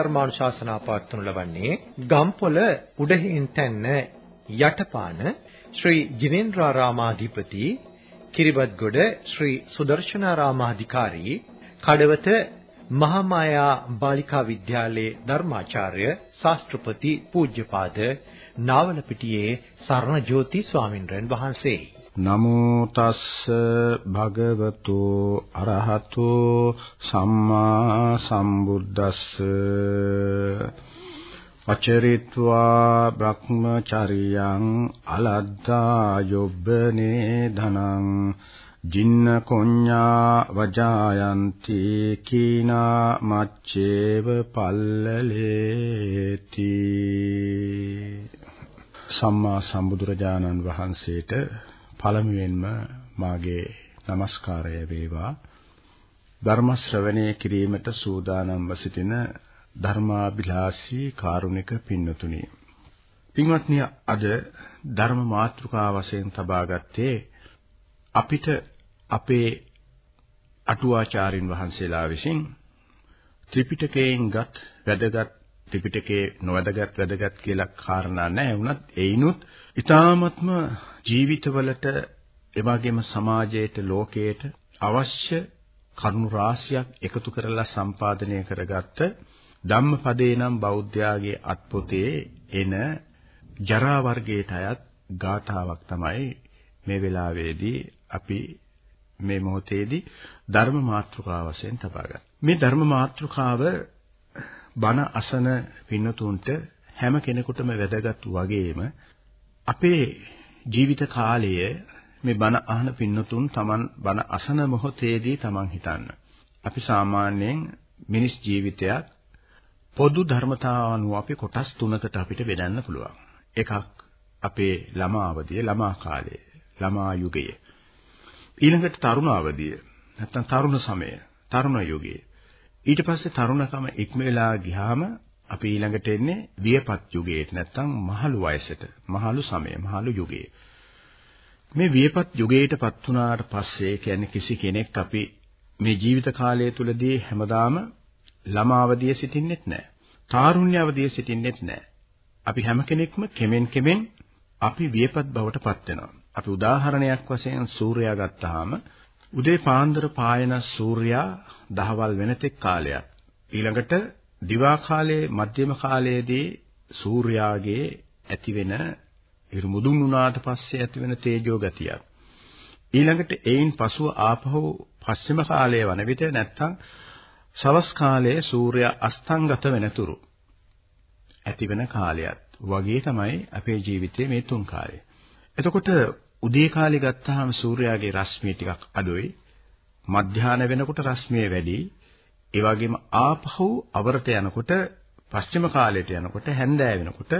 අපි ධර්මානුශාසනා පවත්වනු ලබන්නේ ගම්පොළ උඩහින් තැන්න යටපාන ශ්‍රී ජිනේන්ද්‍රාරාමාධිපති කිරිබත්ගොඩ ශ්‍රී සුදර්ශනාරාමාධිකාරී කඩවත මහාමායා බාලිකා විද්‍යාලයේ ධර්මාචාර්ය ශාස්ත්‍රපති පූජ්‍යපාද නාවලපිටියේ සරණජෝති ස්වාමින්වයන් වහන්සේ නමෝ තස්ස භගවතු අරහතු සම්මා සම්බුද්දස්ස. අචරිත්වා බ්‍රහ්මචරියං අලද්දා යොබ්බනේ ධනං. ජින්න කොඤ්ඤා වජායන්ති කීනා මච්චේව පල්ලලේති. සම්මා සම්බුදුරජාණන් වහන්සේට පළමුවෙන්ම මාගේ নমස්කාරය වේවා. ධර්ම ශ්‍රවණය කිරීමට සූදානම්ව සිටින ධර්මාභිලාෂී කාරුණික පින්නතුනි. පින්වත්නි අද ධර්ම මාතෘකාව වශයෙන් තබා ගත්තේ අපිට අපේ අටුවාචාරින් වහන්සේලා විසින් ත්‍රිපිටකයෙන්ගත් වැදගත් ත්‍රිපිටකයේ නොවැදගත් වැදගත් කියලා කාරණා නැහැ වුණත් ඒිනුත් ඊ타ත්ම ජීවිතවලට එවාගෙම සමාජයට ලෝකයට අවශ්‍ය කරුණු රාශියක් එකතු කරලා සම්පාදනය කරගත්ත ධම්මපදේ නම් බෞද්ධයාගේ අත්පොතේ එන ජරා වර්ගයට අයත් ගාථාවක් තමයි මේ වෙලාවේදී අපි මේ මොහොතේදී ධර්ම මාතෘකාව වශයෙන් තබාගන්න. මේ ධර්ම මාතෘකාව බණ අසන පින්නතුන්ට හැම කෙනෙකුටම වැදගත් වගේම අපේ ජීවිත කාලය මේ බණ අහන පින්නතුන් Taman බණ අසන මොහොතේදී Taman හිතන්න. අපි සාමාන්‍යයෙන් මිනිස් ජීවිතයක් පොදු ධර්මතාව අනුව අපි කොටස් තුනකට අපිට බෙදන්න පුළුවන්. එකක් අපේ ළමා අවදිය, ළමා කාලය, ළමා යුගය. ඊළඟට තරුණ අවදිය, නැත්නම් තරුණ සමය, තරුණ යුගය. ඊට පස්සේ තරුණකම ඉක්ම වෙලා ගියාම අපි ඊළඟට එන්නේ වියපත් යුගයට නැත්නම් මහලු වයසට, මහලු සමය, මහලු යුගය. මේ වියපත් යුගයටපත් වුණාට පස්සේ කියන්නේ කිසි කෙනෙක් අපි මේ ජීවිත කාලය තුලදී හැමදාම ළමාවදියේ සිටින්නෙත් නැහැ. තාරුණ්‍යවදියේ සිටින්නෙත් නැහැ. අපි හැම කෙනෙක්ම කෙමෙන් කෙමෙන් අපි වියපත් බවට පත් වෙනවා. අපි උදාහරණයක් වශයෙන් සූර්යයා ගත්තාම උදේ පාන්දර පායන සූර්යයා දහවල් වෙනතෙක් කාලයක්. ඊළඟට දිවා කාලයේ මධ්‍යම කාලයේදී සූර්යාගේ ඇතිවෙන ඉර මුදුන් වුණාට පස්සේ ඇතිවෙන තේජෝ ගතියක්. ඊළඟට එයින් පසුව ආපහු පස්චිම කාලයේ වන විට නැත්තම් සවස් කාලයේ සූර්යා අස්තංගත වෙනතුරු ඇතිවෙන කාලයත් වගේ තමයි අපේ ජීවිතයේ මේ තුන් කාලය. එතකොට උදේ කාලේ ගත්තාම සූර්යාගේ රශ්මිය ටිකක් අඩුයි. මධ්‍යාහන වෙනකොට රශ්මිය වැඩි. ඒ වගේම ආපහු අවරට යනකොට පශ්චිම කාලයට යනකොට හැන්දෑ වෙනකොට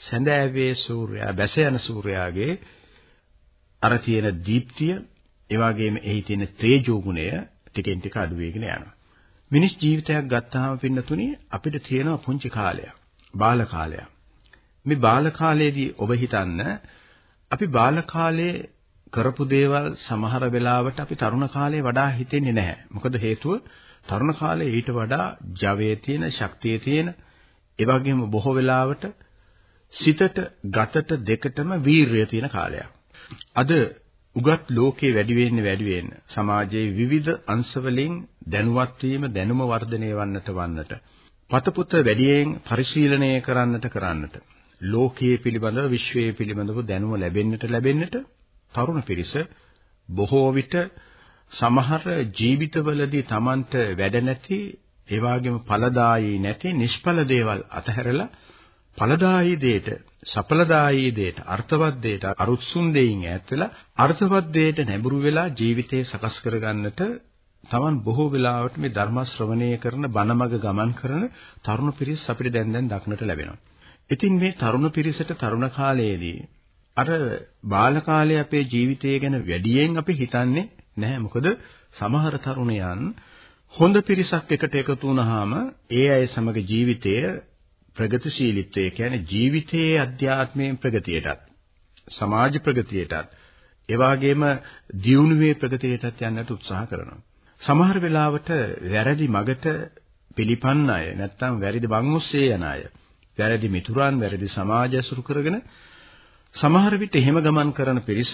සඳෑවේ සූර්යයා බැස යන සූර්යාගේ අර තියෙන දීප්තිය ඒ වගේම එහි තියෙන තේජෝ ගුණය ටිකෙන් ටික අඩු වෙගෙන යනවා. මිනිස් ජීවිතයක් ගත්තාම පින්නතුනේ අපිට තියෙන පුංචි කාලයක්, බාල කාලයක්. මේ බාල කාලයේදී ඔබ හිතන්න අපි බාල කාලේ කරපු දේවල් සමහර වෙලාවට අපි තරුණ කාලේ වඩා හිතෙන්නේ නැහැ. මොකද හේතුව තරුණ කාලේ ඊට වඩා ජවයේ තියෙන, ශක්තියේ තියෙන, ඒ වගේම බොහෝ වෙලාවට සිතට, ගතට දෙකටම වීරිය තියෙන කාලයක්. අද උගත් ලෝකේ වැඩි වෙන්නේ වැඩි වෙන්න සමාජයේ විවිධ අංශවලින් දැනුවත් වීම දැනුම වර්ධනය වන්නට වන්නට පතපුත වැඩියෙන් පරිශීලනය කරන්නට කරන්නට ලෝකයේ පිළිබඳව විශ්වයේ පිළිබඳව දැනුම ලැබෙන්නට ලැබෙන්නට තරුණ පිරිස බොහෝ විට සමහර ජීවිතවලදී Tamanට වැඩ නැති ඒ වගේම ඵලදායී නැති නිෂ්ඵල දේවල් අතහැරලා ඵලදායී දෙයට සඵලදායී දෙයට අර්ථවත් දෙයට අරුත්සුන් දෙයින් ඈත් වෙලා අර්ථවත් දෙයට නැඹුරු වෙලා ජීවිතේ සකස් කරගන්නට තමන් බොහෝ වෙලාවට මේ ධර්ම ශ්‍රවණය කරන බණමග ගමන් කරන තරුණ පිරිස් අපිට දැන් දැන් දක්නට ලැබෙනවා. ඉතින් මේ තරුණ පිරිසට තරුණ කාලයේදී අර බාල කාලයේ අපේ ජීවිතය ගැන වැඩියෙන් අපි හිතන්නේ නැහැ. මොකද සමහර තරුණයන් හොඳ පිරිසක් එකට එකතු වුණාම ඒ අය සමග ජීවිතය ප්‍රගතිශීලීත්වය කියන්නේ ජීවිතයේ අධ්‍යාත්මයෙන් ප්‍රගතියටත් සමාජ ප්‍රගතියටත් ඒ වගේම දියුණුවේ ප්‍රගතියටත් යන්නට උත්සාහ කරනවා. සමහර වෙලාවට වැරදි මගට පිළිපන්න අය නැත්තම් වැරදි බංගුස්සේ යන අය වැරදි මිතුරන් වැරදි සමාජය සුරු කරගෙන සමහර විට එහෙම ගමන් කරන පිරිස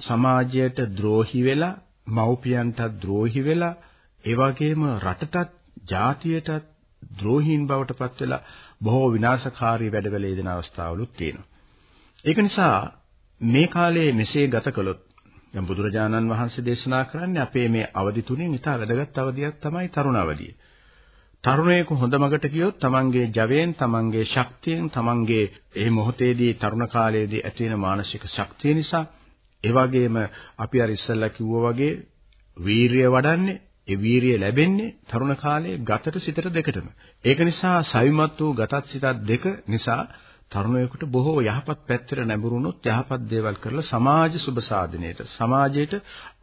සමාජයට ද්‍රෝහි වෙලා මව්පියන්ට ද්‍රෝහි වෙලා ඒ වගේම රටටත් ජාතියටත් ද්‍රෝහීන් බවට පත් වෙලා බොහෝ විනාශකාරී වැඩවල යෙදෙන අවස්ථාවලුත් තියෙනවා. ඒක නිසා මේ කාලයේ මෙසේ ගත කළොත් දැන් බුදුරජාණන් වහන්සේ දේශනා කරන්නේ අපේ මේ අවදි තුනේ ඊට වැදගත් අවධියක් තමයි තරුණ අවධිය. තරුණයෙකු හොඳ මගට ගියොත් තමන්ගේ ජවයෙන් තමන්ගේ ශක්තියෙන් තමන්ගේ ඒ මොහොතේදී තරුණ කාලයේදී ඇති වෙන මානසික ශක්තිය නිසා ඒ වගේම අපි අර ඉස්සෙල්ලා කිව්වා වගේ වීරිය වඩන්නේ ඒ වීරිය ලැබෙන්නේ තරුණ කාලයේ ගතට සිතට දෙකටම. ඒක නිසා සවිමත් වූ ගතත් සිතත් දෙක නිසා තරුණයෙකුට බොහෝ යහපත් පැත්තට නැඹුරුනොත් යහපත් දේවල් කරලා සමාජ සුබ සාධනයට සමාජයට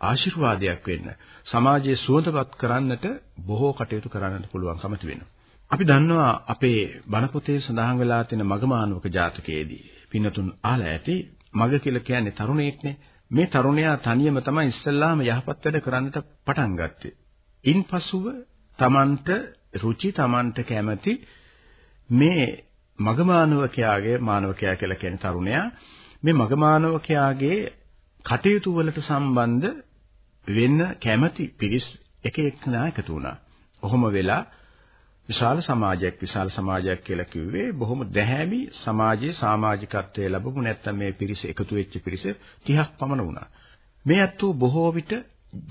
ආශිර්වාදයක් වෙන්න සමාජයේ සුවඳවත් කරන්නට බොහෝ කටයුතු කරන්නට පුළුවන්කම තිබෙනවා. අපි දන්නවා අපේ බණ පොතේ සඳහන් වෙලා තියෙන මගමානවක ජාතකයේදී පින්නතුන් ආලා ඇති මග කියලා කියන්නේ තරුණයෙක්නේ. මේ තරුණයා තනියම තමයි ඉස්සල්ලාම යහපත් වැඩ කරන්නට පටන් ගත්තේ. ඉන්පසුව Tamanට රුචි Tamanට කැමති මේ මගමානවකයාගේ මානවකයා කියලා කියන තරුණයා මේ මගමානවකයාගේ කටයුතු වලට සම්බන්ධ වෙන්න කැමති පිරිස් එක එක්කෙනා එකතු වුණා. ඔහොම වෙලා විශාල සමාජයක් විශාල සමාජයක් කියලා කිව්වේ බොහොම දැහැමි සමාජයේ සමාජිකත්වයේ ලැබපු නැත්තම් මේ පිරිස එකතු වෙච්ච පිරිස 30ක් පමණ වුණා. මේ අත්තු බොහෝ විට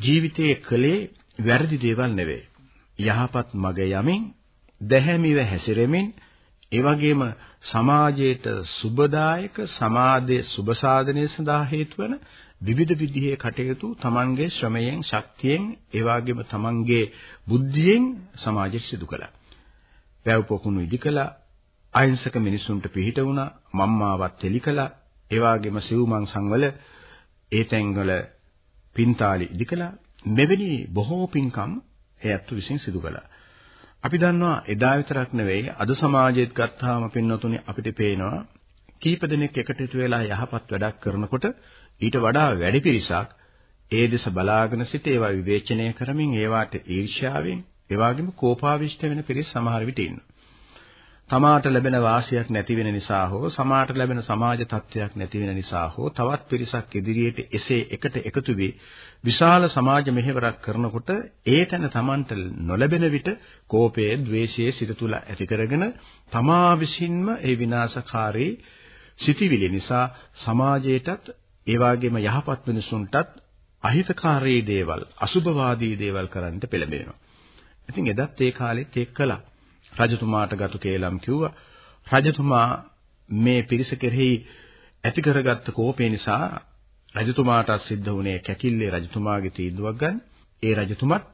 ජීවිතයේ කලේ වැරදි දේවල් නෙවෙයි. යහපත් මග යමින් දැහැමිව හැසිරෙමින් ඒ වගේම සමාජයට සුබදායක සමාජයේ සුබ සාධනය සඳහා හේතු වන විවිධ විදිහේ කටයුතු තමන්ගේ ශ්‍රමයෙන් ශක්තියෙන් ඒ වගේම තමන්ගේ බුද්ධියෙන් සමාජයට සිදු කළා. වැව් පොකුණු ඉදි කළා, අහිංසක මිනිසුන්ට පිහිට වුණා, මම්මාවත් තෙලි කළා, ඒ වගේම සිව්මන් සංවල ඒ තැන්වල පින්තාලි ඉදි කළා. මෙවැනි බොහෝ පින්කම් ඒ අත්තු විසින් සිදු කළා. අපි දන්නවා එදා විතරක් නෙවෙයි අද සමාජයේත් ගත්තාම පින්නතුනි අපිට පේනවා කීප දෙනෙක් එකට වෙලා යහපත් වැඩක් කරනකොට ඊට වඩා වැඩි පිරිසක් ඒ දෙස බලාගෙන සිට ඒවා විවේචනය කරමින් ඒවාට ඊර්ෂ්‍යාවෙන් ඒ වගේම කෝපාවිෂ්ඨ වෙන පිරිස් සමහර විට ඉන්නවා. තමාට ලැබෙන වාසියක් නැති වෙන නිසා හෝ සමාට ලැබෙන සමාජ තත්ත්වයක් නැති වෙන නිසා හෝ තවත් පිරිසක් ඉදිරියට එසේ එකට එකතු වී විශාල සමාජ මෙහෙවරක් කරනකොට ඒ තැන Tamanට නොලැබෙන විට කෝපයේ, ద్వේෂයේ සිත තුළ ඇති කරගෙන තමා විසින්ම ඒ විනාශකාරී සිටිවිලි නිසා සමාජයටත් ඒ වගේම යහපත් මිනිසුන්ටත් අහිතකාරී දේවල්, අසුභවාදී දේවල් කරන්නට පෙළඹෙනවා. ඉතින් එදත් ඒ කාලෙත් ඒක කළා. රජතුමාට ගතු කේලම් කිව්වා. රජතුමා මේ පිරිස කෙරෙහි ඇති කරගත්ත කෝපය නිසා රජතුමාට සිද්ධ වුණේ කැකිල්ලේ රජතුමාගේ තීන්දුවක් ගන්න. ඒ රජතුමත්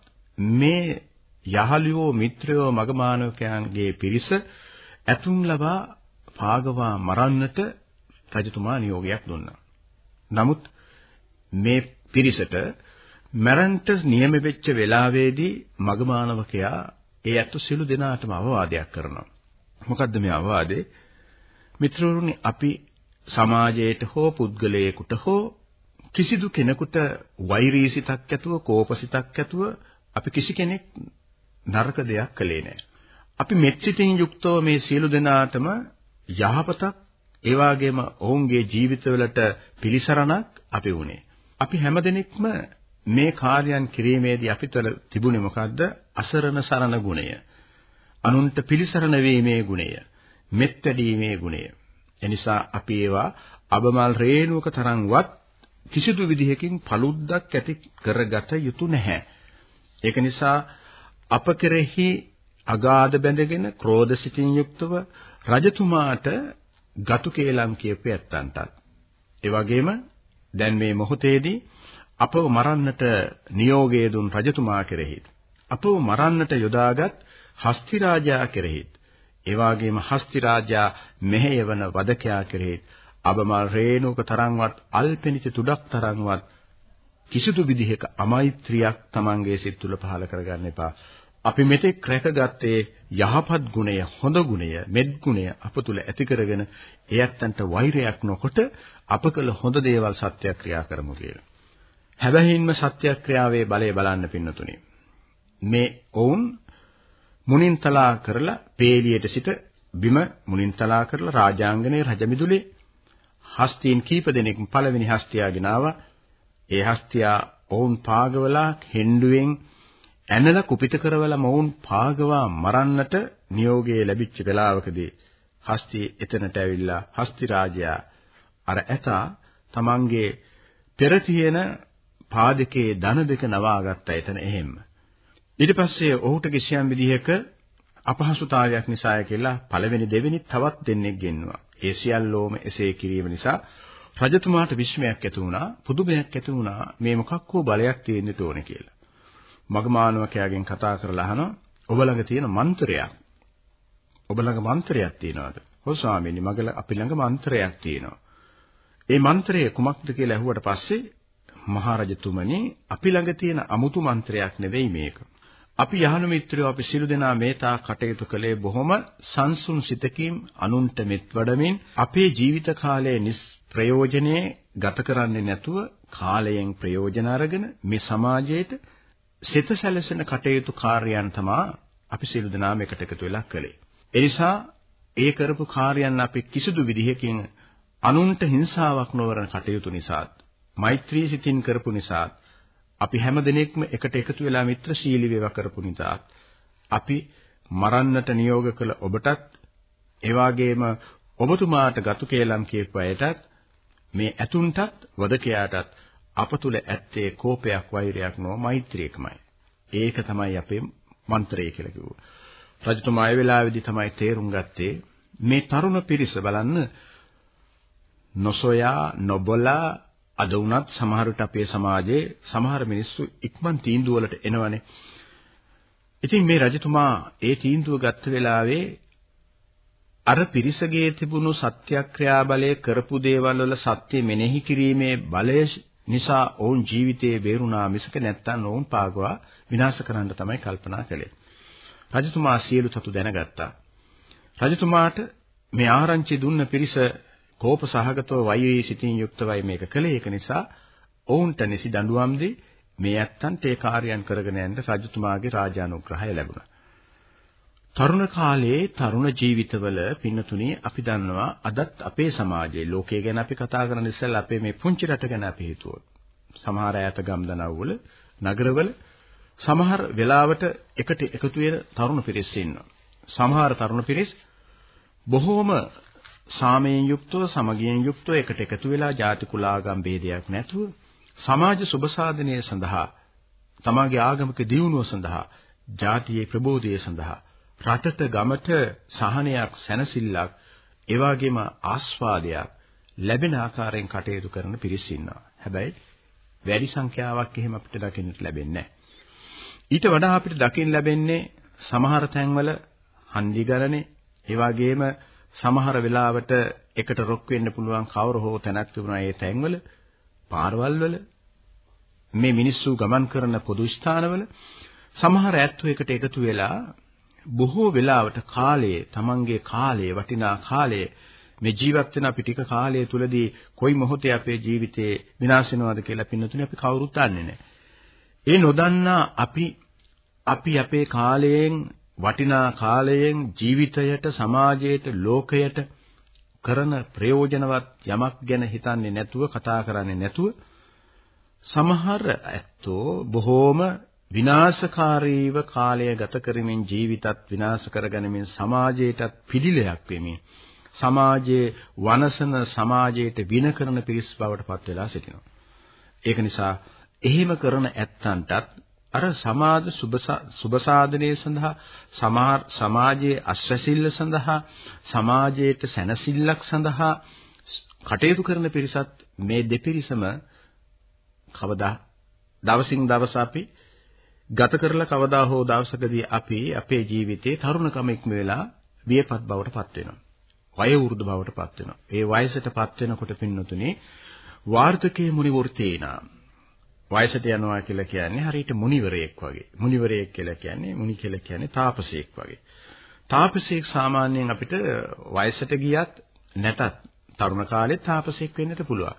මේ යහලියෝ මිත්‍රයෝ මගමානවකයන්ගේ පිරිස ඇතුම් ලබා පාගවා මරන්නට රජතුමා නියෝගයක් දුන්නා. නමුත් මේ පිරිසට මරන්ට නියම වෙච්ච වෙලාවේදී මගමානවකයා ඒ ඇත්තු සිළු දෙනාටම අවවාදයක් කරනවා. මොකද්ද මේ අවවාදේ? මිත්‍රවරුනි අපි සමාජයට හෝ පුද්ගලයෙකුට හෝ කිසිදු කෙනෙකුට වෛරී සිතක් ඇතුව කෝපසිතක් ඇතුව අපි කිසි කෙනෙක් නරක දෙයක් කළේ නැහැ. අපි මෙත්සිතින් යුක්තව මේ සියලු දෙනාටම යහපතක් ඒ වගේම ඔවුන්ගේ ජීවිතවලට පිළිසරණක් අපි වුණේ. අපි හැමදෙනෙක්ම මේ කාර්යයන් කිරීමේදී අපිට තිබුණේ මොකද්ද? අසරණ සරණ ගුණය. අනුන්ට පිළිසරණ වීමේ ගුණය. මෙත් වැඩීමේ ගුණය. එනිසා අපි ඒවා අබමල් රේණුවක තරම්වත් කිසිදු විදිහකින් paluddක් ඇති කරගත යුතු නැහැ. ඒක නිසා අප කෙරෙහි අගාධ බැඳගෙන ක්‍රෝධ සිතින් යුක්තව රජතුමාට ගතු කේලම් කියපු ඇත්තන්ටත් ඒ වගේම දැන් මේ මොහොතේදී අපව මරන්නට නියෝගය දුන් රජතුමා කෙරෙහිත් අපව මරන්නට යොදාගත් හස්ති රාජා කෙරෙහිත් ඒ වගේම හස්ති රාජා මෙහෙයවන වදකයා කෙරෙහිත් අබමල් රේණුක තරම්වත් අල්පෙනිත තුඩක් තරම්වත් කිසිදු විදිහක අමෛත්‍රියක් Tamange සිත් තුළ පහළ කරගන්න එපා. අපි මෙතෙක් රැකගත්තේ යහපත් ගුණය, හොඳ ගුණය, මෙත් ගුණය අප තුළ ඇති කරගෙන එයත්න්ට වෛරයක් නොකොට අප කළ හොඳ දේවල් සත්‍යක්‍රියා කරමු කියලා. හැබැයින්ම සත්‍යක්‍රියාවේ බලය බලන්න පින්නතුනි. මේ ඔවුන් මුනින්තලා කරලා පේලියට සිට බිම මුනින්තලා කරලා රාජාංගනයේ රජමිදුලේ හස්තීන් කීප දෙනෙක් පළවෙනි හස්තියාගෙන ආවා. ඒ හස්තියා ඔවුන් පාගවලා හෙන්ඩුවෙන් ඇනලා කුපිත කරවලා මොවුන් පාගවා මරන්නට නියෝගය ලැබිච්ච වෙලාවකදී හස්ති එතනට ඇවිල්ලා හස්ති රාජයා අර ඇතා තමන්ගේ පෙර තියෙන පාදකේ දන දෙක නවාගත්ත එතන එහෙම්ම. ඊට පස්සේ ඔහුට කිසියම් විදිහක අපහසුතාවයක් නිසාය කියලා පළවෙනි දෙවෙනි තවත් දෙන්නෙක් ගෙන්නවා. ඒ සියල්ලෝම එසේ කිරීම නිසා රජතුමාට විශ්මයක් ඇති වුණා, පුදුමයක් ඇති වුණා මේ මොකක් හෝ බලයක් තියෙන්න ඕනේ කියලා. මගමානවකයාගෙන් කතා කරලා අහනවා ඔබ ළඟ තියෙන මන්ත්‍රයක්. ඔබ ළඟ මන්ත්‍රයක් තියෙනවද? ඔව් ස්වාමීනි මගල අපි ළඟ මන්ත්‍රයක් තියෙනවා. ඒ මන්ත්‍රය කුමක්ද කියලා ඇහුවට පස්සේ මහරජතුමනි අපි ළඟ තියෙන අමුතු මන්ත්‍රයක් නෙවෙයි මේක. අපි යහළු මිත්‍රයෝ අපි සිළු දෙනා මේතා කටයුතු කළේ බොහොම සංසුන් සිතකින් අනුන්ට මෙත් වඩමින් අපේ ජීවිත කාලයේ නිෂ්ප්‍රයෝජනයේ ගත කරන්නේ නැතුව කාලයෙන් ප්‍රයෝජන අරගෙන මේ සමාජයට සිත සැලසෙන කටයුතු කාර්යයන් තමයි අපි සිළු දෙනාම එකට එකතු වෙලා කළේ. ඒ නිසා ඒ කරපු කාර්යයන් අපි කිසිදු විදිහකින් අනුන්ට හිංසාවක් නොවන කටයුතු නිසාත් මෛත්‍රී සිතින් කරපු නිසාත් අපි හැම දිනෙකම එකට එකතු වෙලා මිත්‍රශීලී වේවා කරපු නිසාත් අපි මරන්නට නියෝග කළ ඔබටත් ඒ වගේම ඔබතුමාට ගතු කේලම් කියපු අයටත් මේ ඇතුන්ටත් වදකයාටත් අප තුල ඇත්තේ කෝපයක් වෛරයක් නොව මෛත්‍රියකමයි. ඒක තමයි අපේ මන්ත්‍රය කියලා කිව්වා. රජතුමා ඒ වෙලාවේදී තමයි තේරුම් ගත්තේ මේ තරුණ පිරිස බලන්න නොසොයා නොබලා අද වුණත් සමහර විට අපේ සමාජයේ සමහර මිනිස්සු ඉක්මන් තීන්දුව වලට එනවනේ. ඉතින් මේ රජතුමා ඒ තීන්දුව ගත්ත වෙලාවේ අර පිරිසගේ තිබුණු සත්‍යක්‍රියා බලය කරපු දේවල් වල සත්‍ය මෙනෙහි කිරීමේ බලය නිසා ඔවුන් ජීවිතයේ බේරුණා මිසක නැත්තම් ඔවුන් පාගවා විනාශ කරන්න තමයි කල්පනා කළේ. රජතුමා සියලු තතු දැනගත්තා. රජතුමාට මේ ආරංචි දුන්න පිරිස කෝප සහගතව වෛරී සිතින් යුක්තවයි මේක කළේ. ඒක නිසා ඔවුන්ට නිසි දඬුවම් දී මේ ඇත්තන්ට ඒ කාර්යයන් කරගෙන යන්න රජතුමාගේ රාජානුග්‍රහය ලැබුණා. තරුණ කාලයේ තරුණ ජීවිතවල පින්නතුණි අපි දන්නවා අදත් අපේ සමාජයේ ලෝකයේ ගැන අපි කතා කරන ඉස්සෙල්ලා අපේ මේ පුංචි රට ගැන අපි හිතුවොත් සමහර ඈත ගම්දනව්වල නගරවල සමහර වෙලාවට එකට එකතු වෙන තරුණ පිරිස් ඉන්නවා. සමහර තරුණ පිරිස් බොහෝම සාමයෙන් යුක්තව සමගියෙන් යුක්තව එකට එකතු වෙලා ජාති කුලාගම් ભેදයක් නැතුව සමාජ සුබ සාධනය සඳහා තමාගේ ආගමික දියුණුව සඳහා ජාතියේ ප්‍රබෝධය සඳහා රටට ගමට සහනයක් සැනසෙල්ලක් ඒ වගේම ආස්වාදයක් ලැබෙන ආකාරයෙන් කටයුතු කරන පිරිස් ඉන්නවා. හැබැයි වැඩි සංඛ්‍යාවක් එහෙම අපිට දකින්නට ලැබෙන්නේ නැහැ. ඊට වඩා අපිට දකින්න ලැබෙන්නේ සමහර තැන්වල හන්දි ගණනේ ඒ වගේම සමහර වෙලාවට එකට රොක් වෙන්න පුළුවන් කවර හෝ තැනක් තිබුණා ඒ තැන්වල පාරවල් වල මේ මිනිස්සු ගමන් කරන පොදු ස්ථානවල සමහර ඇත්තෝ එකට එකතු වෙලා බොහෝ වෙලාවට කාලයේ Tamanගේ කාලයේ වටිනා කාලයේ මේ ජීවත් වෙන අපි ටික කාලය තුලදී කොයි මොහොතේ අපේ ජීවිතේ විනාශ වෙනවද කියලා පින්නතුනේ අපි කවුරුත් දන්නේ නැහැ. ඒ නොදන්නා අපි අපි අපේ කාලයෙන් වටිනා කාලයෙන් ජීවිතයට සමාජයට ලෝකයට කරන ප්‍රයෝජනවත් යමක් ගැන හිතන්නේ නැතුව කතා කරන්නේ නැතුව සමහර ඇත්තෝ බොහෝම විනාශකාරීව කාලය ගත කරමින් ජීවිතත් විනාශ කරගනිමින් සමාජයටත් පිළිලයක් වෙමින් සමාජයේ වනසන සමාජයට වින කරන පිරිස් බවට පත් වෙලා සිටිනවා. ඒක නිසා එහෙම කරන ඇත්තන්ටත් අර සමාජ සුබ සාධනයේ සඳහා සමහර සමාජයේ අස්වැසිල්ල සඳහා සමාජයට සැනසෙල්ලක් සඳහා කටයුතු කරන පිරිසත් මේ දෙපිරිසම කවදා දවසින් දවස අපි ගත කරලා කවදා හෝ දවසකදී අපි අපේ ජීවිතේ තරුණකම ඉක්ම වෙලා වියපත් බවට පත් වෙනවා. වය වෘද්ධ බවට පත් වෙනවා. ඒ වයසට පත් වෙනකොට පින්නතුනේ වාර්ධකයේ මුනිවෘතේනා වයසට යනවා කියලා කියන්නේ හරියට මුනිවරයෙක් වගේ. මුනිවරයෙක් කියලා කියන්නේ මුනි කියලා කියන්නේ තාපසයෙක් වගේ. තාපසයෙක් සාමාන්‍යයෙන් අපිට වයසට ගියත් නැතත් තරුණ කාලෙත් තාපසයෙක් වෙන්නට පුළුවන්.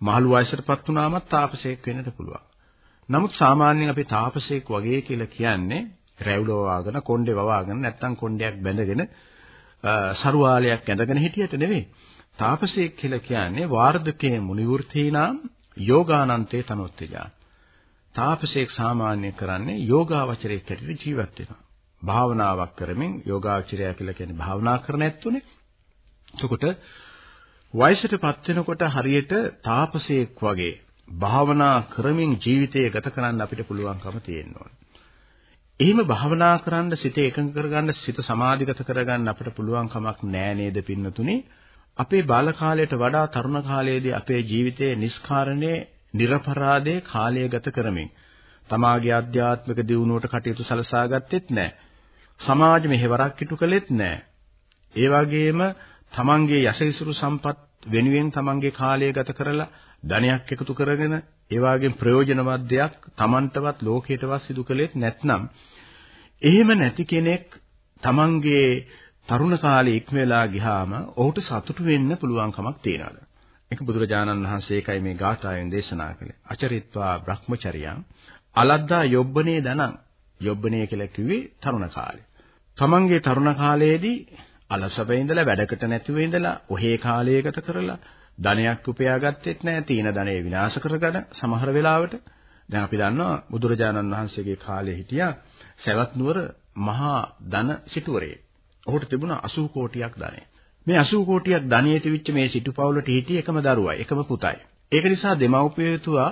මහලු වයසටපත් වුණාමත් තාපසයෙක් වෙන්නට පුළුවන්. නමුත් සාමාන්‍යයෙන් අපි තාපසයෙක් වගේ කියලා කියන්නේ රැවුල වවාගෙන කොණ්ඩේ වවාගෙන නැත්තම් කොණ්ඩයක් බැඳගෙන සරුවාලයක් ඇඳගෙන හිටියට නෙවෙයි. තාපසයෙක් කියලා කියන්නේ වාර්ධකේ මුනිවෘත්තීනාම් යෝගානන්තේ තනොත්තේජා. තාපසයෙක් සාමාන්‍ය කරන්නේ යෝගාවචරයක් හැටියට ජීවත් වෙනවා. භාවනාවක් කරමින් යෝගාචරය කියලා කියන්නේ භාවනා කරන ඇත්තුනේ. එතකොට වයසටපත් වෙනකොට හරියට තාපසයෙක් වගේ භාවනා කරමින් ජීවිතය ගත කරන්න අපිට පුළුවන්කම තියෙනවා. එහෙම භාවනා කරන්න සිත එකඟ කරගන්න සිත සමාධිගත කරගන්න අපිට පුළුවන් කමක් නෑ නේද පින්නතුනේ අපේ බාල කාලයට වඩා තරුණ කාලයේදී අපේ ජීවිතයේ නිස්කාරණේ නිර්පරාදේ කාලය ගත කරමින් තමාගේ ආධ්‍යාත්මික දියුණුවට කටයුතු සලසා ගත්තෙත් නෑ. සමාජ මෙහෙවරක් ඉටු කළෙත් නෑ. ඒ වගේම තමන්ගේ යසහිසුරු සම්පත් වෙනුවෙන් තමන්ගේ කාලය ගත කරලා ධනයක් එකතු කරගෙන ඒ වගේම ප්‍රයෝජනවත් දෙයක් තමන්ටවත් ලෝකයටවත් සිදු කළෙත් නැත්නම් එහෙම නැති කෙනෙක් තමන්ගේ තරුණ කාලේ ඉක්ම වෙලා ගියාම ඔහුට සතුටු වෙන්න පුළුවන් කමක් තියනවාද? ඒක බුදුරජාණන් වහන්සේ ඒකයි මේ ගාථාවෙන් දේශනා කළේ. අචරිත්වා බ්‍රහ්මචර්යං අලද්දා යොබ්බනේ දනං යොබ්බනේ කියලා කිව්වේ තරුණ කාලේ. තමන්ගේ තරුණ කාලයේදී අලසව ඉඳලා වැඩකට නැතිව ඉඳලා ඔහේ කාලය ගත කරලා ධනයක් උපයාගත්තෙත් නැහැ. තීන ධනෙ විනාශ කරගෙන සමහර වෙලාවට දැන් අපි දන්නවා බුදුරජාණන් වහන්සේගේ කාලේ හිටියා සවැත් නුවර මහා ධන සිටුවරේ. ඔහුට තිබුණා 80 කෝටියක් ධනෙ. මේ 80 කෝටියක් ධනිය තිබිච්ච මේ සිටුපවුලට හිටියේ එකම දරුවයි, එකම පුතයි. ඒක නිසා දෙමව්පියතුවා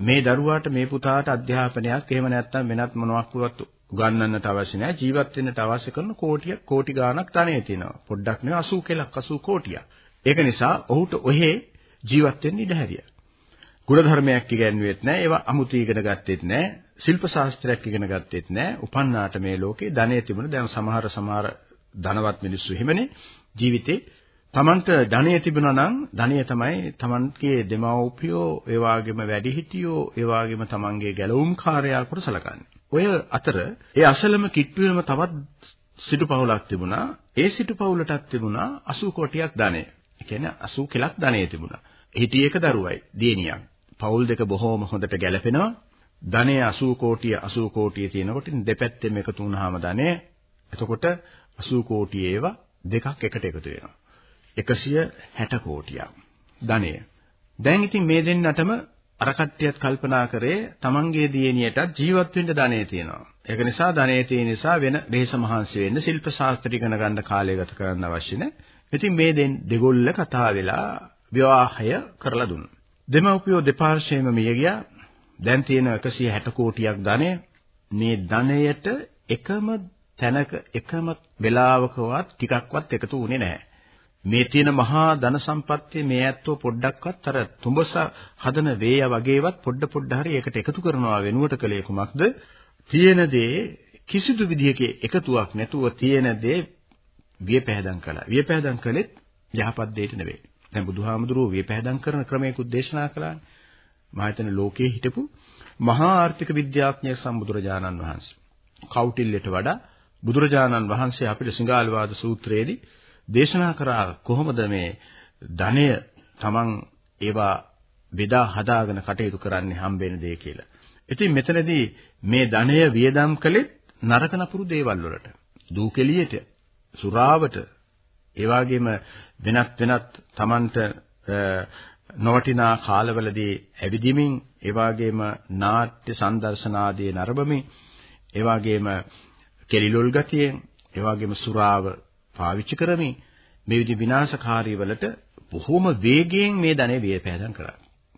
මේ දරුවාට මේ පුතාට අධ්‍යාපනයක් එහෙම නැත්නම් වෙනත් මොනවක් වුවත් උගන්වන්නට අවශ්‍ය නැහැ ජීවත් වෙන්නට අවශ්‍ය කරන කෝටියක් කෝටි ගාණක් ධනෙ තියෙනවා පොඩ්ඩක් නෙවෙයි 80 කෙලක් 80 කෝටියක් ඒක නිසා ඔහුට ඔහේ ජීවත් වෙන්න ඉඩ හැරියා. ගුණධර්මයක් ඉගෙනුවෙත් නැහැ, ඒවා අමුතු ඉගෙන ගත්තෙත් නැහැ, ශිල්ප ශාස්ත්‍රයක් ඉගෙන ගත්තෙත් නැහැ. උපන්නාට මේ ලෝකේ ධනෙ තිබුණ දැන් සමහර සමහර ධනවත් මිනිස්සු එහෙමනේ ජීවිතේ තමන්ට ධනෙ තිබුණා නම් ධනෙ තමයි තමන්ගේ දෙමව්පියෝ ඒ වගේම වැඩිහිටියෝ ඒ වගේම තමන්ගේ ගැලවුම්කාරයා කොට සලකන්නේ. ඔය අතර ඒ අසලම කිට්ටුවේම තවත් සිටු පවුලක් තිබුණා. ඒ සිටු පවුලටත් තිබුණා 80 කොටියක් ධනෙ. ඒ කියන්නේ 80 කෙලක් ධනෙ තිබුණා. හිටිය එක දරුවයි දියණියක්. පවුල් දෙක බොහොම හොඳට ගැලපෙනවා. ධනෙ 80 කෝටිය 80 කෝටිය තියෙනකොට දෙපැත්තෙම එකතු වුණාම ධනෙ එතකොට 80 කෝටි ඒවා දෙකක් එකට එකතු වෙනවා. 160 කෝටියක් ධනෙ. දැන් ඉතින් මේ දෙන්නටම අර කට්ටියත් කල්පනා කරේ තමන්ගේ දියණියටත් ජීවත් වෙන්න ධනෙ තියෙනවා. ඒක නිසා ධනෙ තියෙන නිසා වෙන වෙහස මහන්සි වෙන්න ශිල්ප ශාස්ත්‍ර ඉගෙන ගන්න කාලය ගත කරන්න අවශ්‍ය නැහැ. ඉතින් මේ දෙගොල්ල කතා වෙලා විවාහය කරලා දුන්නා. දෙමව්පියෝ දෙපාර්ශ්වයේම මිය ගියා. දැන් තියෙන 160 කෝටියක් ධනය මේ ධනයට එකම තැනක එකම වෙලාවකවත් ටිකක්වත් එකතු වුණේ නැහැ. මේ තියෙන මහා ධන සම්පත්තිය මේ ඇත්තෝ පොඩ්ඩක්වත් අර තුඹස හදන වේය වගේවත් පොඩ පොඩ හරි ඒකට එකතු කරනවා වෙනුවට කලේ කුමක්ද? තියෙන දේ කිසිදු විදියක එකතුවක් නැතුව තියෙන දේ වියපැහැදම් කළා. වියපැහැදම් කළෙත් යහපත් දෙයට නෙවෙයි. දැන් බුදුහාමුදුරුවෝ වියපැහැදම් කරන ක්‍රමයකුත් දේශනා කළානේ. මා හිතන ලෝකයේ හිටපු මහා ආර්ථික විද්‍යාඥය සම්බුදුරජාණන් වහන්සේ. කෞටිල්‍යයට වඩා බුදුරජාණන් වහන්සේ අපිට සිංහාලවාද සූත්‍රයේදී දේශනා කරා කොහොමද මේ ධනය Taman ඒවා බෙදා හදාගෙන කටයුතු කරන්නේ හම්බෙන දේ කියලා. ඉතින් මෙතනදී මේ ධනය වියදම් කළේ නරක නපුරු දේවල් වලට. දූකෙලියට සුරාවට ඒ වගේම වෙනත් වෙනත් Tamanට නොවටිනා කාලවලදී ඇවිදිමින් ඒ වගේම නාට්‍ය සංදර්ශනාදී නරඹමින් ඒ වගේම කෙලිලොල් ගතියෙන් ඒ වගේම සුරාව පාවිච්චි කරමින් මේ විදි විනාශකාරී වලට බොහොම වේගයෙන් මේ ධනෙ වියපෑදම් කරා.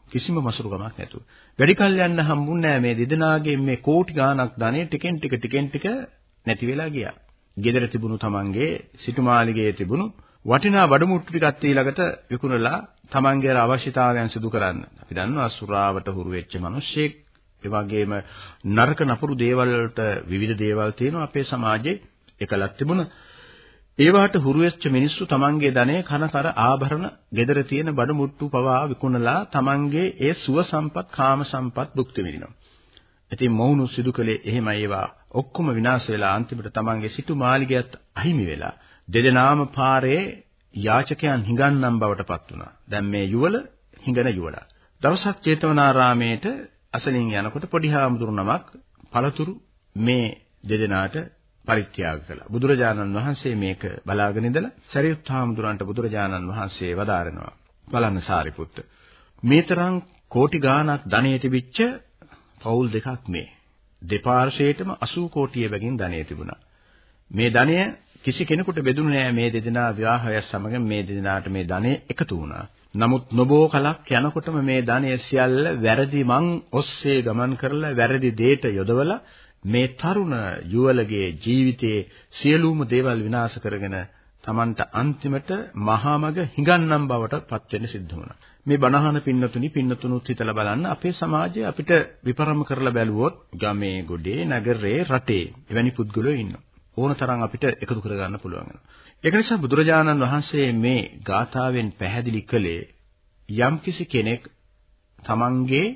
කිසිම මසුරුකමක් නැතුව. වැඩි කල් යන්න හම්බුන්නේ නැහැ මේ දෙදෙනාගේ මේ කෝටි ගාණක් ධනෙ ටිකෙන් ටික ටිකෙන් ටික නැති වෙලා ගියා. ගෙදර තිබුණු තමන්ගේ සිටුමාලිගයේ තිබුණු වටිනා වඩමුට්ටු ටිකක් ඊළඟට විකුණලා තමන්ගේ අවශ්‍යතාවයන් සිදු කරන්න. අපි දන්නවා අසුරාවට හුරු වෙච්ච මිනිස්සෙක් ඒ වගේම නරක නපුරු දේවල් වලට විවිධ දේවල් තියෙනවා අපේ සමාජයේ එකලක් තිබුණ ඒවට හුරු වෙච්ච මිනිස්සු තමන්ගේ ධනෙ කන කර ආභරණ gedara තියෙන බඩ මුට්ටු පවා විකුණලා තමන්ගේ ඒ සුව සම්පත් කාම සම්පත් භුක්ති විඳිනවා. ඉතින් මොවුනු සිදු කළේ එහෙමයි ඒවා ඔක්කොම විනාශ වෙලා අන්තිමට තමන්ගේ සිටු මාලිගයත් අහිමි වෙලා දෙදෙනාම පාරේ යාචකයන් හිඟන්නම් බවට පත් වුණා. දැන් මේ යුවල හිඟන යුවලා. දවසක් චේතවනාරාමේට අසලින් යනකොට පොඩි හාමුදුරු නමක් පළතුරු මේ දෙදෙනාට පරිත්‍යාග කළා. බුදුරජාණන් වහන්සේ මේක බලාගෙන ඉඳලා සරියුත් හාමුදුරන්ට බුදුරජාණන් වහන්සේ වදාරනවා. බලන්න සාරිපුත්ත. මේ තරම් කෝටි ගාණක් ධනෙ තිබිච්ච පවුල් දෙකක් මේ. දෙපාර්ශ්වයටම 80 කෝටිය බැගින් ධනෙ තිබුණා. මේ ධනය කිසි කෙනෙකුට බෙදුනේ නෑ මේ දෙදෙනා විවාහය සමග මේ දෙදෙනාට මේ ධනෙ එකතු වුණා. නමුත් නොබෝ කලක් යනකොටම මේ ධනය සියල්ල වැරදි මං ඔස්සේ ගමන් කරලා වැරදි දෙයට යොදවලා මේ තරුණ යුවලගේ ජීවිතයේ සියලුම දේවල් විනාශ කරගෙන Tamanට අන්තිමට මහා මග හිඟන්නම් බවට පත් වෙන්න සිද්ධ වුණා. මේ බණහන පින්නතුනි පින්නතුනුත් හිතලා බලන්න අපේ සමාජය අපිට විපරම කරලා බැලුවොත් ගමේ ගොඩේ නගරේ රටේ එවැනි පුද්ගලයෝ ඉන්නවා. ඕනතරම් අපිට එකතු කරගන්න පුළුවන් වෙනවා. ඒක නිසා බුදුරජාණන් වහන්සේ මේ ගාථාවෙන් පැහැදිලි කළේ යම්කිසි කෙනෙක් තමන්ගේ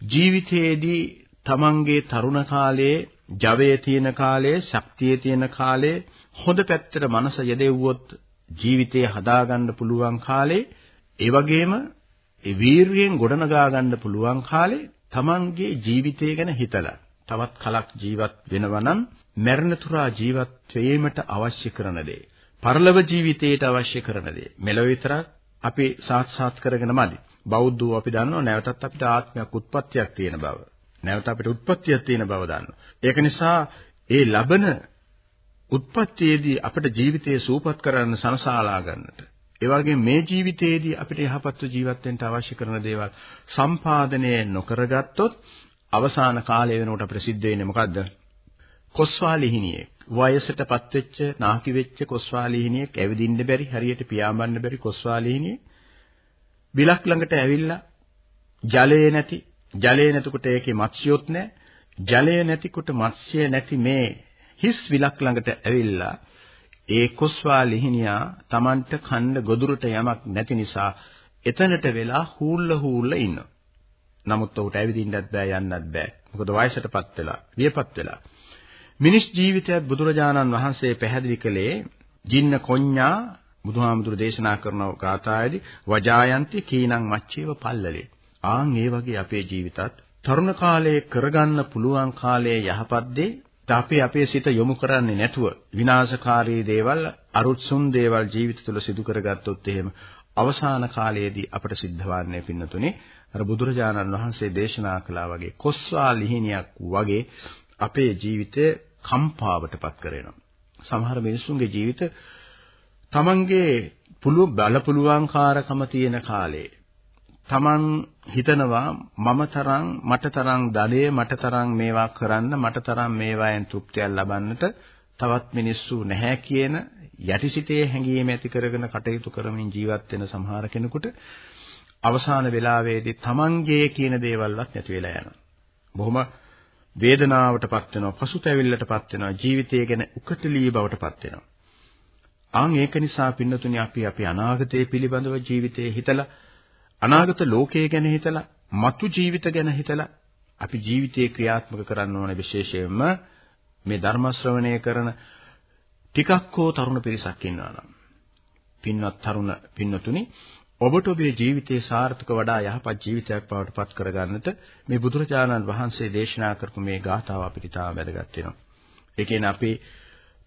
ජීවිතයේදී තමන්ගේ තරුණ කාලයේ ජවයේ තියෙන කාලයේ ශක්තියේ තියෙන කාලයේ හොඳ පැත්තට මනස යදෙව්වොත් ජීවිතය හදාගන්න පුළුවන් කාලේ ඒ වගේම ඒ වීරියෙන් ගොඩනගා ගන්න පුළුවන් කාලේ තමන්ගේ ජීවිතය ගැන හිතලා තවත් කලක් ජීවත් වෙනවා නම් මරණ තුරා ජීවත් වීමට අවශ්‍ය කරන දේ පරලොව ජීවිතයට අවශ්‍ය කරන දේ. මෙලොව විතරක් අපි සාක්ෂාත් කරගෙන මදි. බෞද්ධෝ අපි දන්නවා නැවතත් අපිට ආත්මයක් උත්පත්තියක් තියෙන බව. නැවත අපිට උත්පත්තියක් තියෙන බව දන්නවා. ඒක නිසා ඒ ලබන උත්පත්තියේදී අපිට ජීවිතය සූපත් කරන්න සනසාලා ගන්නට. ඒ වගේම මේ ජීවිතයේදී අපිට යහපත්ව ජීවත් වෙන්න අවශ්‍ය කරන දේවල් සම්පාදනය නොකරගත්තොත් අවසාන කාලය වෙනකොට අපිට සිද්ධ වෙන්නේ මොකද්ද? කොස්වාලිහිනියෙක් වයසටපත් වෙච්ච නාකි වෙච්ච කොස්වාලිහිනියෙක් ඇවිදින්න බැරි හරියට පියාඹන්න බැරි කොස්වාලිහිනියෙක් බිලක් ළඟට ඇවිල්ලා ජලය නැති ජලය නැතිකොට ඒකේ මත්ස්‍යොත් නැහැ ජලය නැතිකොට මත්ස්‍ය නැති මේ හිස් විලක් ළඟට ඇවිල්ලා ඒ කොස්වාලිහිනියා Tamanට කන්න ගොදුරට යමක් නැති නිසා එතනට වෙලා හූල්ල හූල්ල ඉන්නවා. නමුත් ඔහුට ඇවිදින්නත් බෑ යන්නත් බෑ. මොකද වයසටපත් වෙලා, වියපත් වෙලා. මිනිස් ජීවිතයත් බුදුරජාණන් වහන්සේ පැහැදිලි කළේ ජින්න කොඤ්ඤා බුදුහාමුදුරු දේශනා කරන ගාථායේදී වජායන්ති කීනං මච්චේව පල්ලලේ. ආන් ඒ වගේ අපේ ජීවිතත් තරුණ කාලයේ කරගන්න පුළුවන් කාලයේ යහපත් දේ අපි අපේ සිත යොමු කරන්නේ නැතුව විනාශකාරී දේවල් අරුත්සුන් දේවල් ජීවිත තුළ සිදු කරගත්තොත් එහෙම අවසාන කාලයේදී අපට සිද්ධ වන්නේ පින්නතුනේ අර බුදුරජාණන් වහන්සේ දේශනා කළා වගේ කොස්වා ලිහිණියක් වගේ අපේ ජීවිතය කම්පාවටපත් කරනවා. සමහර මිනිසුන්ගේ ජීවිත තමන්ගේ පුළු බල පුළුවන්කාරකම තියෙන කාලේ තමන් හිතනවා මම තරම් මට තරම් ධනෙ මට තරම් මේවා කරන්න මට තරම් මේවායෙන් තෘප්තියක් ලබන්නට තවත් මිනිස්සු නැහැ කියන යටිසිතේ හැඟීම ඇති කරගෙන කටයුතු කරමින් ජීවත් වෙන සමහර කෙනෙකුට අවසාන වෙලාවේදී තමන්ගේ කියන දේවල්වත් නැති වෙලා යනවා. බොහොම වේදනාවටපත් වෙනවා, පසුතැවිල්ලටපත් වෙනවා, ජීවිතය ගැන උකටලී බවටපත් වෙනවා. ආන් ඒක නිසා පින්නතුනි අපි අපි අනාගතය පිළිබඳව ජීවිතේ හිතලා අනාගත ලෝකය ගැන හිතලා, මතු ජීවිත ගැන හිතලා අපි ජීවිතේ ක්‍රියාත්මක කරන්න ඕන විශේෂයෙන්ම මේ ධර්ම ශ්‍රවණය කරන ටිකක් හෝ තරුණ පිරිසක් ඉන්නවා නම් පින්වත් තරුණ පින්නතුනි ඔබට ඔබේ ජීවිතයේ සාර්ථක වඩා යහපත් ජීවිතයක් බවට පත් කරගන්නට මේ බුදුරජාණන් වහන්සේ දේශනා කරපු මේ ගාථාව අපිට ඉතාම වැදගත් වෙනවා. ඒ කියන්නේ අපි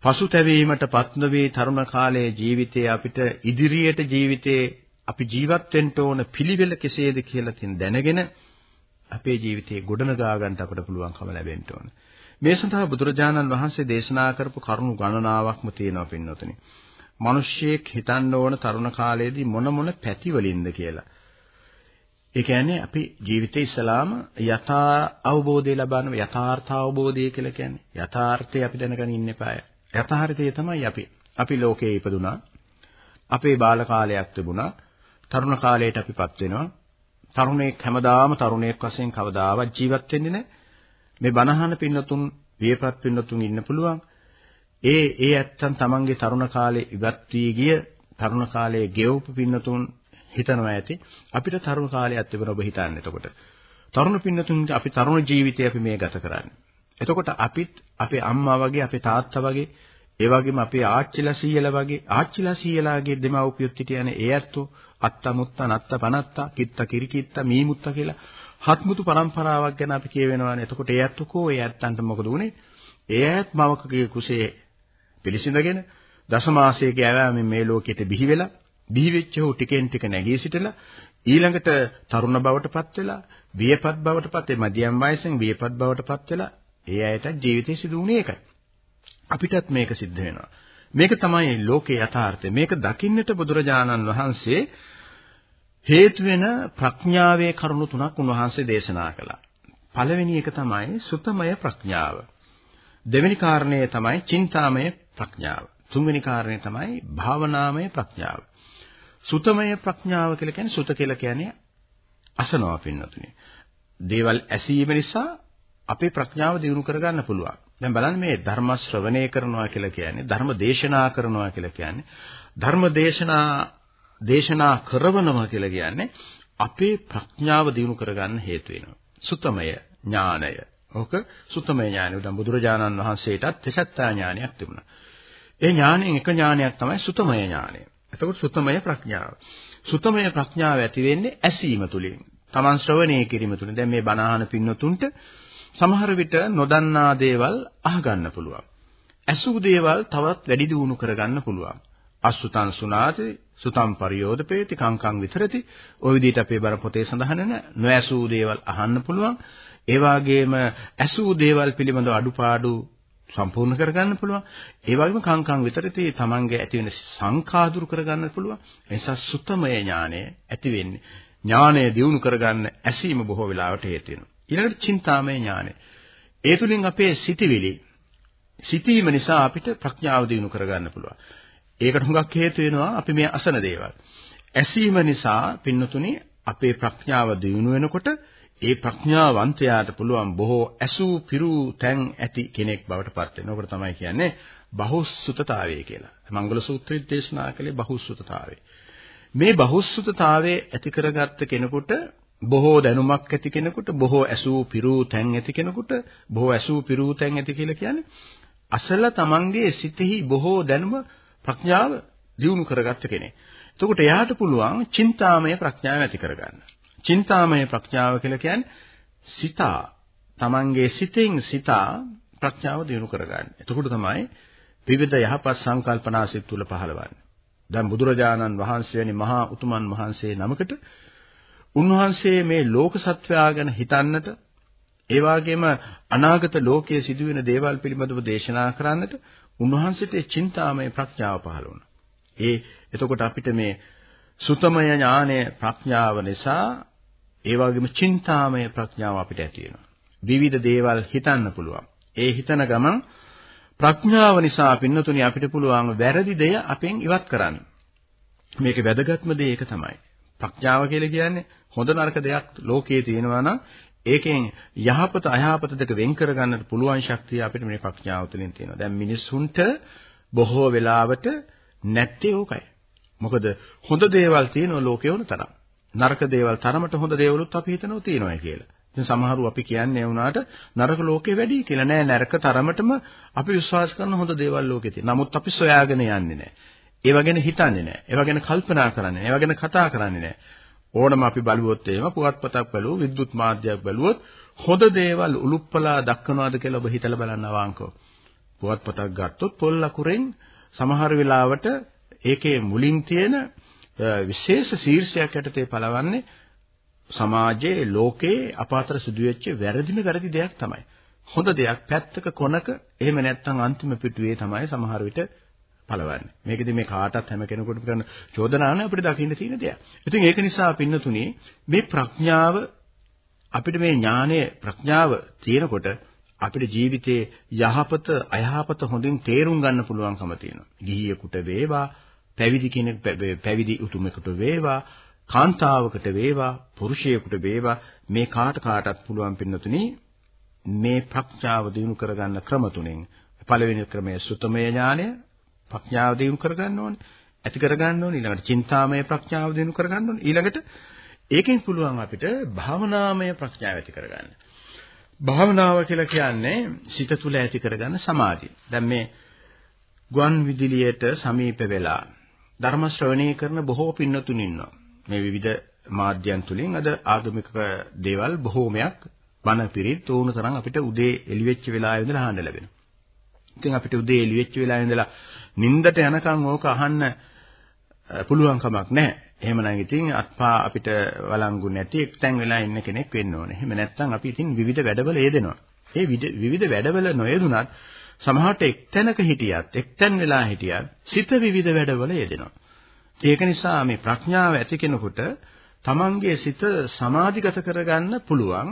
පසුතැවීමට පත් නොවේ තරුණ කාලයේ ජීවිතයේ අපිට ඉදිරියට ජීවිතේ අපි ජීවත් වෙන්න ඕන පිළිවෙල කෙසේද කියලා තින් දැනගෙන අපේ ජීවිතේ ගොඩනගා ගන්නට අපට පුළුවන්කම ලැබෙන්න ඕන. මේ සඳහා බුදුරජාණන් වහන්සේ දේශනා කරපු කරුණු ගණනාවක්ම තියෙනවා පින්නොතනේ. මිනිස්සෙක් හිතන්න ඕන තරුණ කාලයේදී මොන මොන පැති වලින්ද කියලා. ඒ කියන්නේ අපි ජීවිතේ ඉස්සලාම යථා අවබෝධය ලබන යථාර්ථ අවබෝධය කියලා කියන්නේ. යථාර්ථය අපි දැනගෙන ඉන්න එපාය. යථාර්ථය තමයි අපි. අපි ලෝකේ ඉපදුනා. අපේ බාල කාලයක් තිබුණා. තරුණ කාලයට අපිපත් වෙනවා. තරුණයෙක් හැමදාම තරුණයෙක් වශයෙන් කවදාවත් ජීවත් වෙන්නේ නැහැ. මේ බණහන පින්නතුන් වියපත් පින්නතුන් ඉන්න පුළුවන්. ඒ ඒ ඇත්තන් තමන්ගේ තරුණ කාලේ ඉවත් වී ගිය තරුණ කාලයේ ගෙවපු පින්නතුන් හිතනවා ඇති. අපිට තරුණ කාලයක් තිබුණ ඔබ හිතන්නේ එතකොට. තරුණ පින්නතුන්ට අපි තරුණ ජීවිතය අපි මේ ගත කරන්නේ. එතකොට අපිත් අපේ අම්මා වගේ අපේ තාත්තා වගේ ඒ වගේම අපේ ආච්චිලා සීයලා වගේ ආච්චිලා සීයලාගේ දෙමව්පියොත් හිටියනේ ඒ ඇත්තෝ අත්තා මුත්තා නත්තා පනත්තා කිත්තා කිරිකිත්තා මීමුත්තා කියලා හත්මුතු પરම්පරාවක් ගැන අපි කියවෙනවානේ. එතකොට ඒ ඇත්තෝ කෝ ඒ ඇත්තන්ට මොකද උනේ ඒ ඇයත් මවකගේ කුසේ පිළිසිඳගෙන දසමාසයක ඇවෑමෙන් මේ ලෝකෙට බිහි වෙලා බිහි වෙච්ච ඔහු ටිකෙන් ටික නැගී සිටලා ඊළඟට තරුණ බවටපත් වෙලා වියපත් බවටපත් ඒ මධ්‍යම වයසෙන් වියපත් බවටපත් වෙලා ඒ අයට ජීවිතේ සිදු වුණේ ඒකයි. අපිටත් මේක සිද්ධ වෙනවා. මේක තමයි ලෝකේ යථාර්ථය. මේක දකින්නට බුදුරජාණන් වහන්සේ හේතු වෙන ප්‍රඥාවේ කරුණු තුනක් උන්වහන්සේ දේශනා කළා. පළවෙනි එක තමයි සුතමය ප්‍රඥාව. දෙවෙනි කාරණය තමයි චින්තාමය ප්‍රඥාව. තුන්වෙනි කාරණය තමයි භාවනාමය ප්‍රඥාව. සුතමය ප්‍රඥාව කියලා කියන්නේ සුත කියලා කියන්නේ අසනවා පින්නතුනේ. දේවල් ඇසීම නිසා අපේ ප්‍රඥාව දියුණු කරගන්න පුළුවන්. දැන් බලන්න මේ ධර්ම ශ්‍රවණය කරනවා කියලා කියන්නේ ධර්ම දේශනා කරනවා කියලා කියන්නේ ධර්ම දේශනා දේශනා කරවනවා කියලා කියන්නේ අපේ ප්‍රඥාව දියුණු කරගන්න හේතු වෙනවා. සුතමය ඥානය. ඕක සුතමය ඥානය. දැන් බුදුරජාණන් වහන්සේටත් තෙසත්තා ඥානයක් තිබුණා. ඒ ඥාණයෙන් එක ඥානයක් තමයි සුතමය ඥානය. එතකොට සුතමය ප්‍රඥාව. සුතමය ප්‍රඥාව ඇති වෙන්නේ ඇසීම තුලින්. Taman ශ්‍රවණය කිරීම තුලින්. දැන් මේ බණ අහන පින්නතුන්ට සමහර විට නොදන්නා දේවල් අහගන්න පුළුවන්. ඇසූ දේවල් තවත් වැඩි දියුණු කරගන්න පුළුවන්. අසුතං සුනාති සුතම් පරියෝදපේති කංකං විතරති. ওই විදිහට අපේ බර පොතේ සඳහන් වෙන නොඇසූ දේවල් අහන්න පුළුවන්. ඒ වගේම ඇසූ දේවල් පිළිබඳව අඩුපාඩු සම්පූර්ණ කරගන්න පුළුවන්. ඒ වගේම කංකං විතරති තමන්ගේ ඇති වෙන සංඛා දුරු කරගන්න පුළුවන්. ඒ නිසා සුතමය ඥානය ඇති වෙන්නේ. ඥානය දියුණු කරගන්න ඇසීම බොහෝ වෙලාවට හේතු වෙනවා. ඊළඟට චින්තාමය ඥානය. ඒ තුලින් අපේ සිටිවිලි සිටීම නිසා අපිට ප්‍රඥාව දිනු කරගන්න පුළුවන්. ඒකට හුඟක් හේතු වෙනවා අපි මේ අසන දේවල්. ඇසීම නිසා පින්නතුනි අපේ ප්‍රඥාව දිනු වෙනකොට ඒ ප්‍රඥාවන්තයාට පුළුවන් බොහෝ ඇසූ පිරූ තැන් ඇති කෙනෙක් බවට පත් වෙනවා. ඔකට තමයි කියන්නේ බහුසුතතාවය කියලා. මංගල සූත්‍රයේ දේශනා කළේ බහුසුතතාවය. මේ බහුසුතතාවය ඇති කරගත්ත කෙනෙකුට බොහෝ දැනුමක් ඇති කෙනෙකුට බොහෝ ඇසූ පිරූ තැන් ඇති කෙනෙකුට බොහෝ ඇසූ පිරූ තැන් ඇති කියලා කියන්නේ අසල තමන්ගේ සිතෙහි බොහෝ දැනුම ප්‍රඥාව දියුණු කරගත්ත කෙනෙක්. එතකොට එයාට පුළුවන් චින්තාමය ප්‍රඥාව ඇති කරගන්න. චින්තාමය ප්‍රඥාව කියලා කියන්නේ සිතා තමන්ගේ සිතෙන් සිතා ප්‍රඥාව දියුණු කරගන්න. එතකොට තමයි විවිධ යහපත් සංකල්පනා සිත් තුළ පහළවන්නේ. දැන් බුදුරජාණන් වහන්සේ වැනි මහා උතුමන් වහන්සේ නමකට උන්වහන්සේ මේ ලෝක සත්වයා ගැන හිතන්නට ඒ වගේම අනාගත ලෝකයේ සිදුවෙන දේවල් පිළිබඳව දේශනා කරන්නට උන්වහන්සේට චින්තාමය ප්‍රඥාව පහළ වුණා. ඒ එතකොට අපිට මේ සුතමය ඥානය ප්‍රඥාව නිසා ඒ වගේම චින්තාමය ප්‍රඥාව අපිට ඇති වෙනවා. විවිධ දේවල් හිතන්න පුළුවන්. ඒ හිතන ගමන් ප්‍රඥාව නිසා පින්නතුනි අපිට පුළුවන් වැරදි දෙය අපෙන් ඉවත් කරන්න. මේකේ වැදගත්ම දේ ඒක තමයි. ප්‍රඥාව කියලා කියන්නේ හොඳ නරක දෙයක් ලෝකයේ තියෙනවා නම් ඒකෙන් යහපත අයහපත දෙක වෙන් කරගන්නට පුළුවන් ශක්තිය අපිට මේ ප්‍රඥාව තුළින් තියෙනවා. දැන් මිනිස්සුන්ට බොහෝ වෙලාවට නැත්තේ ඕකයි. මොකද හොඳ දේවල් තියෙනවා ලෝකේ වුණ තරම්. නරක දේවල් තරමට හොඳ දේවලුත් අපි හිතනවා තියෙනවා කියලා. ඉතින් සමහරව අපි කියන්නේ වුණාට නරක ලෝකේ වැඩි කියලා නෑ නරක තරමටම අපි විශ්වාස කරන හොඳ දේවල් ලෝකේ තියෙනවා. නමුත් අපි සොයාගෙන යන්නේ නෑ. ඒව ගැන හිතන්නේ නැහැ. ඒව ගැන කල්පනා කරන්නේ නැහැ. ඒව ගැන කතා කරන්නේ නැහැ. ඕනම අපි බලුවොත් එහෙම පුවත්පතක් බලුවොත් විද්‍යුත් මාධ්‍යයක් බලුවොත් හොඳ දේවල් උලුප්පලා දක්වනවාද කියලා ඔබ හිතලා බලන්න අවංකව. පුවත්පතක් ගත්තොත් පොල් ලකුරෙන් සමහර වෙලාවට ඒකේ මුලින් තියෙන විශේෂ ශීර්ෂයක් යටතේ පළවන්නේ සමාජයේ ලෝකේ අපාතර සිදුවෙච්ච වැරදිම වැරදි දෙයක් තමයි. හොඳ දෙයක් පැත්තක කොනක එහෙම නැත්නම් අන්තිම පිටුවේ තමයි සමහර විට පළවන්නේ. මේකෙදි මේ කාටත් හැම කෙනෙකුටම කරන චෝදනාව නේ අපිට දකින්න තියෙන දෙයක්. ඉතින් ඒක නිසා පින්නතුනේ මේ ප්‍රඥාව අපිට මේ ඥානය ප්‍රඥාව තියෙනකොට අපිට ජීවිතේ යහපත අයහපත හොඳින් තේරුම් ගන්න පුළුවන්කම තියෙනවා. ගිහියෙකුට වේවා, පැවිදි කෙනෙක් පැවිදි උතුමෙකුට වේවා, කාන්තාවකට වේවා, පුරුෂයෙකුට වේවා මේ කාට කාටත් පුළුවන් පින්නතුනි මේ ප්‍රඥාව දිනු කරගන්න ක්‍රම තුනෙන් පළවෙනි ක්‍රමය සුතමය ඥානය ප්‍රඥාව දිනු කරගන්න ඕනේ. ඇති කරගන්න ඕනේ. ඊළඟට චින්තාමය ප්‍රඥාව දිනු කරගන්න ඕනේ. ඊළඟට ඒකෙන් පුළුවන් අපිට භාවනාමය ප්‍රඥාව ඇති කරගන්න. භාවනාව කියලා කියන්නේ සිත තුළ ඇති කරගන්න සමාධිය. දැන් මේ ගුවන් විදුලියට සමීප වෙලා ධර්ම ශ්‍රවණය කරන බොහෝ පින්නතුන් ඉන්නවා. මේ විවිධ මාධ්‍යයන් තුලින් අද ආගමික දේවල් බොහෝමයක් බණ පිරිත් ඕන තරම් අපිට උදේ එළි වෙච්ච වෙලාවෙ ඉඳලා අහන්න ලැබෙනවා. ඉතින් අපිට උදේ එළි වෙච්ච වෙලාවේ ඉඳලා නිින්දට යනකම් ඕක අහන්න පුළුවන් කමක් නැහැ. එහෙමනම් ඉතින් අත්පා අපිට වළංගු නැති එක්තැන් වෙලා ඉන්න කෙනෙක් වෙන්න ඕනේ. එහෙම නැත්නම් අපි ඉතින් විවිධ වැඩවල යෙදෙනවා. ඒ විවිධ වැඩවල නොයෙදුනත් සමහරට එක්තැනක හිටියත් එක්තැන් වෙලා හිටියත් සිත විවිධ වැඩවල යෙදෙනවා. ඒක නිසා මේ ප්‍රඥාව ඇති කෙනෙකුට තමන්ගේ සිත සමාධිගත කරගන්න පුළුවන්.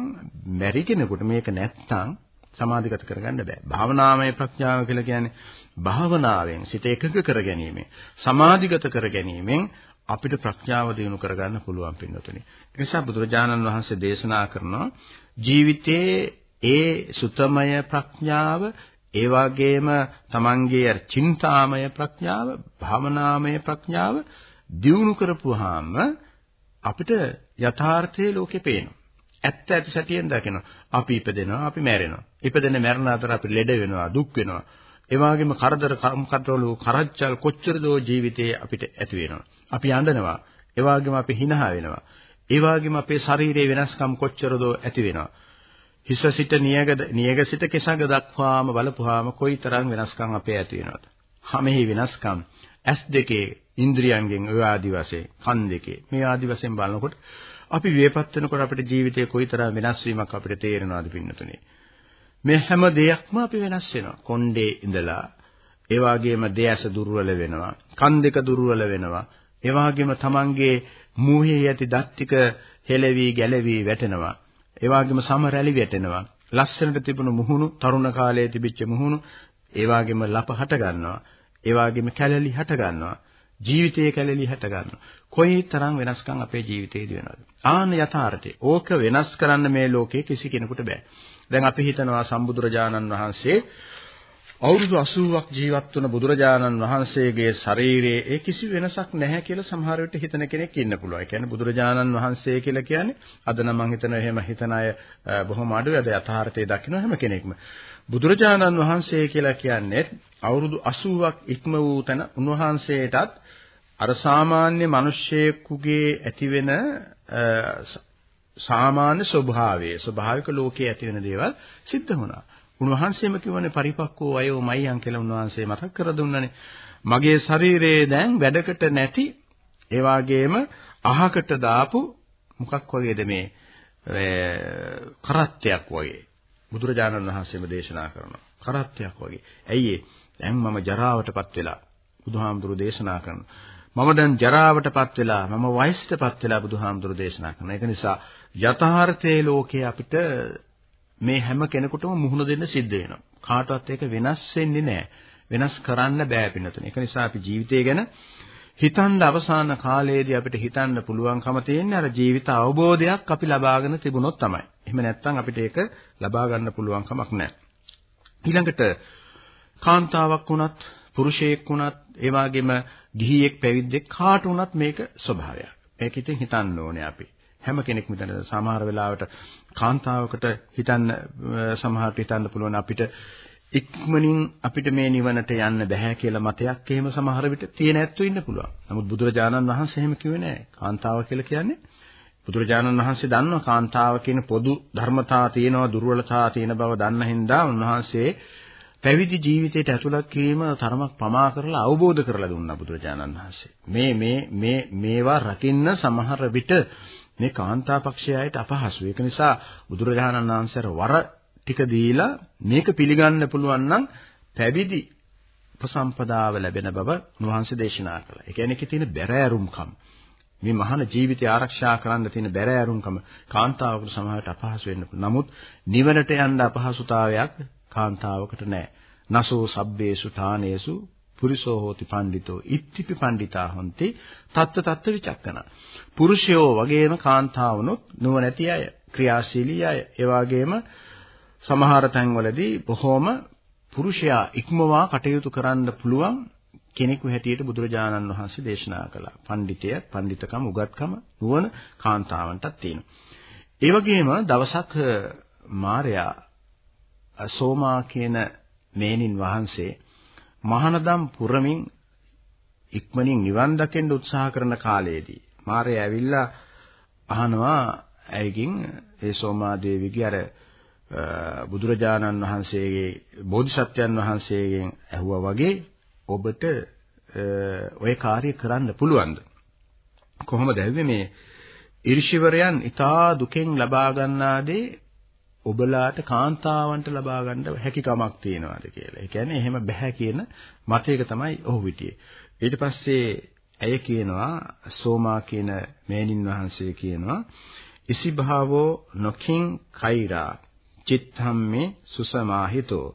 බැරි කෙනෙකුට මේක නැත්තම් සමාධිගත කරගන්න බෑ. භාවනාමය ප්‍රඥාව කියලා කියන්නේ භාවනාවෙන් සිත එකඟ කර ගැනීම, සමාධිගත කර ගැනීමෙන් අපිට ප්‍රඥාව දිනු කරගන්න පුළුවන් පින්නතුනි. ඒ නිසා බුදුරජාණන් වහන්සේ දේශනා කරනවා ජීවිතයේ ඒ සුතමය ප්‍රඥාව ඒ වගේම තමන්ගේ චින්තාමය ප්‍රඥාව, භාවනාමය ප්‍රඥාව දියුණු කරපුවාම අපිට යථාර්ථයේ ලෝකේ පේනවා. ඇත්ත ඇති සැටියෙන් දකිනවා. අපි ඉපදෙනවා, අපි මැරෙනවා. ඉපදෙන මැරෙන අතර අපි ලෙඩ වෙනවා, දුක් වෙනවා. ඒ වගේම කරදර කම්කටොළු කරච්චල් කොච්චර දෝ ජීවිතේ අපිට ඇති වෙනවා. අපි අඬනවා. ඒ වගේම අපි හිනහ වෙනවා. ඒ වගේම අපේ ශරීරයේ වෙනස්කම් කොච්චර දෝ ඇති වෙනවා. හිස සිට නියග නියග සිට කෙසඟ දක්වාම බලපුවාම කොයිතරම් වෙනස්කම් අපේ ඇති වෙනවද? හැමෙහි වෙනස්කම් ඇස් දෙකේ ඉන්ද්‍රියයන්ගෙන් ඔය ආදි වශයෙන් කන් දෙකේ මේ ආදි වශයෙන් බලනකොට අපි විවේපත් වෙනකොට අපේ ජීවිතේ කොයිතරම් වෙනස් වීමක් අපිට තේරෙනවද පින්නතුනේ? මේ හැම දෙයක්ම අපි වෙනස් වෙනවා. කොණ්ඩේ ඉඳලා ඒ වගේම දෙයස දුර්වල වෙනවා. කන් දෙක දුර්වල වෙනවා. ඒ වගේම තමන්ගේ මූහේ ඇති දත් ටික හෙලවි ගැලවි වැටෙනවා. ඒ වගේම සම රැලි වැටෙනවා. ලස්සනට තිබුණු මුහුණු තරුණ කාලයේ තිබිච්ච මුහුණු ඒ වගේම ලප හට ගන්නවා. ඒ වගේම කැලලි හට ගන්නවා. ජීවිතයේ කැලලි හට ගන්නවා. කොයිතරම් වෙනස්කම් අපේ ජීවිතේදී වෙනවද? ආන යථාර්ථය. ඕක වෙනස් කරන්න මේ ලෝකේ කිසි කෙනෙකුට බෑ. දැන් අපි හිතනවා සම්බුදුරජාණන් වහන්සේ අවුරුදු 80ක් ජීවත් වුණ බුදුරජාණන් වහන්සේගේ ශරීරයේ ඒ කිසි වෙනසක් නැහැ කියලා සමහර විට හිතන කෙනෙක් ඉන්න පුළුවන්. ඒ කියන්නේ බුදුරජාණන් වහන්සේ කියලා කියන්නේ අද නම් මම හිතනවා එහෙම හිතන අය බොහොම අඩුයි. අද යථාර්ථය දකින්න හැම කෙනෙක්ම. බුදුරජාණන් වහන්සේ කියලා කියන්නේ අවුරුදු 80ක් ඉක්ම වූ තැන උන්වහන්සේටත් අර සාමාන්‍ය මිනිස්සෙකුගේ ඇතිවෙන සාමාන්‍ය ස්වභාවය ස්වභාවික ලෝකයේ ඇතිවෙන දේවල් සිද්ධ වුණා. උන්වහන්සේම කියවනේ පරිපක්කෝ අයෝ මයියන් කියලා උන්වහන්සේ මතක් කර දුන්නනේ. මගේ ශරීරයේ දැන් වැඩකට නැති ඒ වගේම අහකට දාපු මොකක් වගේද මේ කරත්තයක් වගේ. බුදුරජාණන් වහන්සේම දේශනා කරනවා. කරත්තයක් වගේ. ඇයි ඒ? දැන් මම ජරාවටපත් වෙලා බුදුහාමුදුරු දේශනා කරනවා. මම දැන් ජරාවටපත් වෙලා මම වයසටපත් වෙලා බුදුහාමුදුරු දේශනා කරනවා. ඒක නිසා යථාර්ථයේ ලෝකේ අපිට මේ හැම කෙනෙකුටම මුහුණ දෙන්න සිද්ධ වෙනවා. කාටවත් ඒක වෙනස් වෙන්නේ නැහැ. වෙනස් කරන්න බෑ පින්නතුනේ. ඒක නිසා අපි ජීවිතය ගැන හිතන්න අවසාන කාලයේදී අපිට හිතන්න පුළුවන්කම තියෙන්නේ අර ජීවිත අවබෝධයක් අපි ලබාගෙන තිබුණොත් තමයි. එහෙම නැත්නම් අපිට ඒක ලබා ගන්න පුළුවන් කමක් නැහැ. ඊළඟට කාන්තාවක් වුණත් පුරුෂයෙක් වුණත් ඒ වගේම ගිහියෙක් පැවිද්දෙක් කාට වුණත් මේක ස්වභාවයක්. මේක ඉතින් හිතන්න ඕනේ අපි. හැම කෙනෙක්ම හිතන සමහර වෙලාවට කාන්තාවකට හිතන්න සමහරට හිතන්න පුළුවන් අපිට ඉක්මනින් අපිට මේ නිවනට යන්න බෑ කියලා මතයක් එහෙම සමහර විට තියෙන ඇත්තෝ ඉන්න පුළුවන්. නමුත් බුදුරජාණන් වහන්සේ එහෙම කිව්වේ නෑ. කාන්තාව කියලා කියන්නේ බුදුරජාණන් වහන්සේ දන්නවා කාන්තාව කියන පොදු ධර්මතා තියෙනවා දුර්වලතා තියෙන බව දන්න හින්දා උන්වහන්සේ පැවිදි ජීවිතයට ඇතුළත් කිරීම තරමක් පමා කරලා අවබෝධ කරලා දුන්නා බුදුරජාණන් වහන්සේ. මේ මේ මේ මේවා රකින්න සමහර විට මේ කාන්තා පක්ෂයයට අපහසු. ඒක නිසා බුදුරජාණන් වහන්සේට වර ටික දීලා මේක පිළිගන්න පුළුවන් නම් පැවිදි උපසම්පදාව ලැබෙන බව උන්වහන්සේ දේශනා කළා. ඒ කියන්නේ ඒකේ තියෙන බැරෑරුම්කම් මේ මහාන ජීවිතය ආරක්ෂා කරන්න තියෙන බැරෑරුම්කම කාන්තාවකට සමහරට අපහසු වෙන්න පුළුවන්. නමුත් නිවනට යන්න අපහසුතාවයක් කාන්තාවකට නැහැ. නසෝ සබ්බේසු ඨානේසු පුරිසෝ හෝති පණ්ඩිතෝ ඉත්තිපි පණ්ඩිතා හොಂತಿ තත්ත තත්ත විචක්කන පුරුෂයෝ වගේම කාන්තාවනොත් නුවණැති අය ක්‍රියාශීලී අය ඒ වගේම සමහර තැන්වලදී බොහොම පුරුෂයා ඉක්මවා කටයුතු කරන්න පුළුවන් කෙනෙකු හැටියට බුදුරජාණන් වහන්සේ දේශනා කළා. පඬිතය, පඬිතකම, උගත්කම, නුවණ කාන්තාවන්ටත් තියෙනවා. ඒ වගේම දවසක් මාර්යා සෝමා කියන මේනින් වහන්සේ මහානදම් පුරමින් ඉක්මනින් නිවන් දකින්න උත්සාහ කරන කාලයේදී මාරය ඇවිල්ලා අහනවා ඇයකින් ඒ සෝමා දේවිගේ අර බුදුරජාණන් වහන්සේගේ බෝධිසත්වයන් වහන්සේගෙන් ඇහුවා වගේ ඔබට ඔය කාර්ය කරන්න පුළුවන්ද? කොහොමද ඇහුවේ මේ ඍෂිවරයන් ඊටා දුකෙන් ලබා ගන්නා දේ ඔබලාට කාන්තාවන්ට ලබා ගන්න හැකියාවක් තියනවාද කියලා. ඒ කියන්නේ එහෙම බෑ කියන මතයක තමයි ඔහු හිටියේ. ඊට පස්සේ ඇය කියනවා සෝමා කියන මේනින් වහන්සේ කියනවා ඉසිභාවෝ නොකින් කෛරා චිත්තම්මේ සුසමාහිතෝ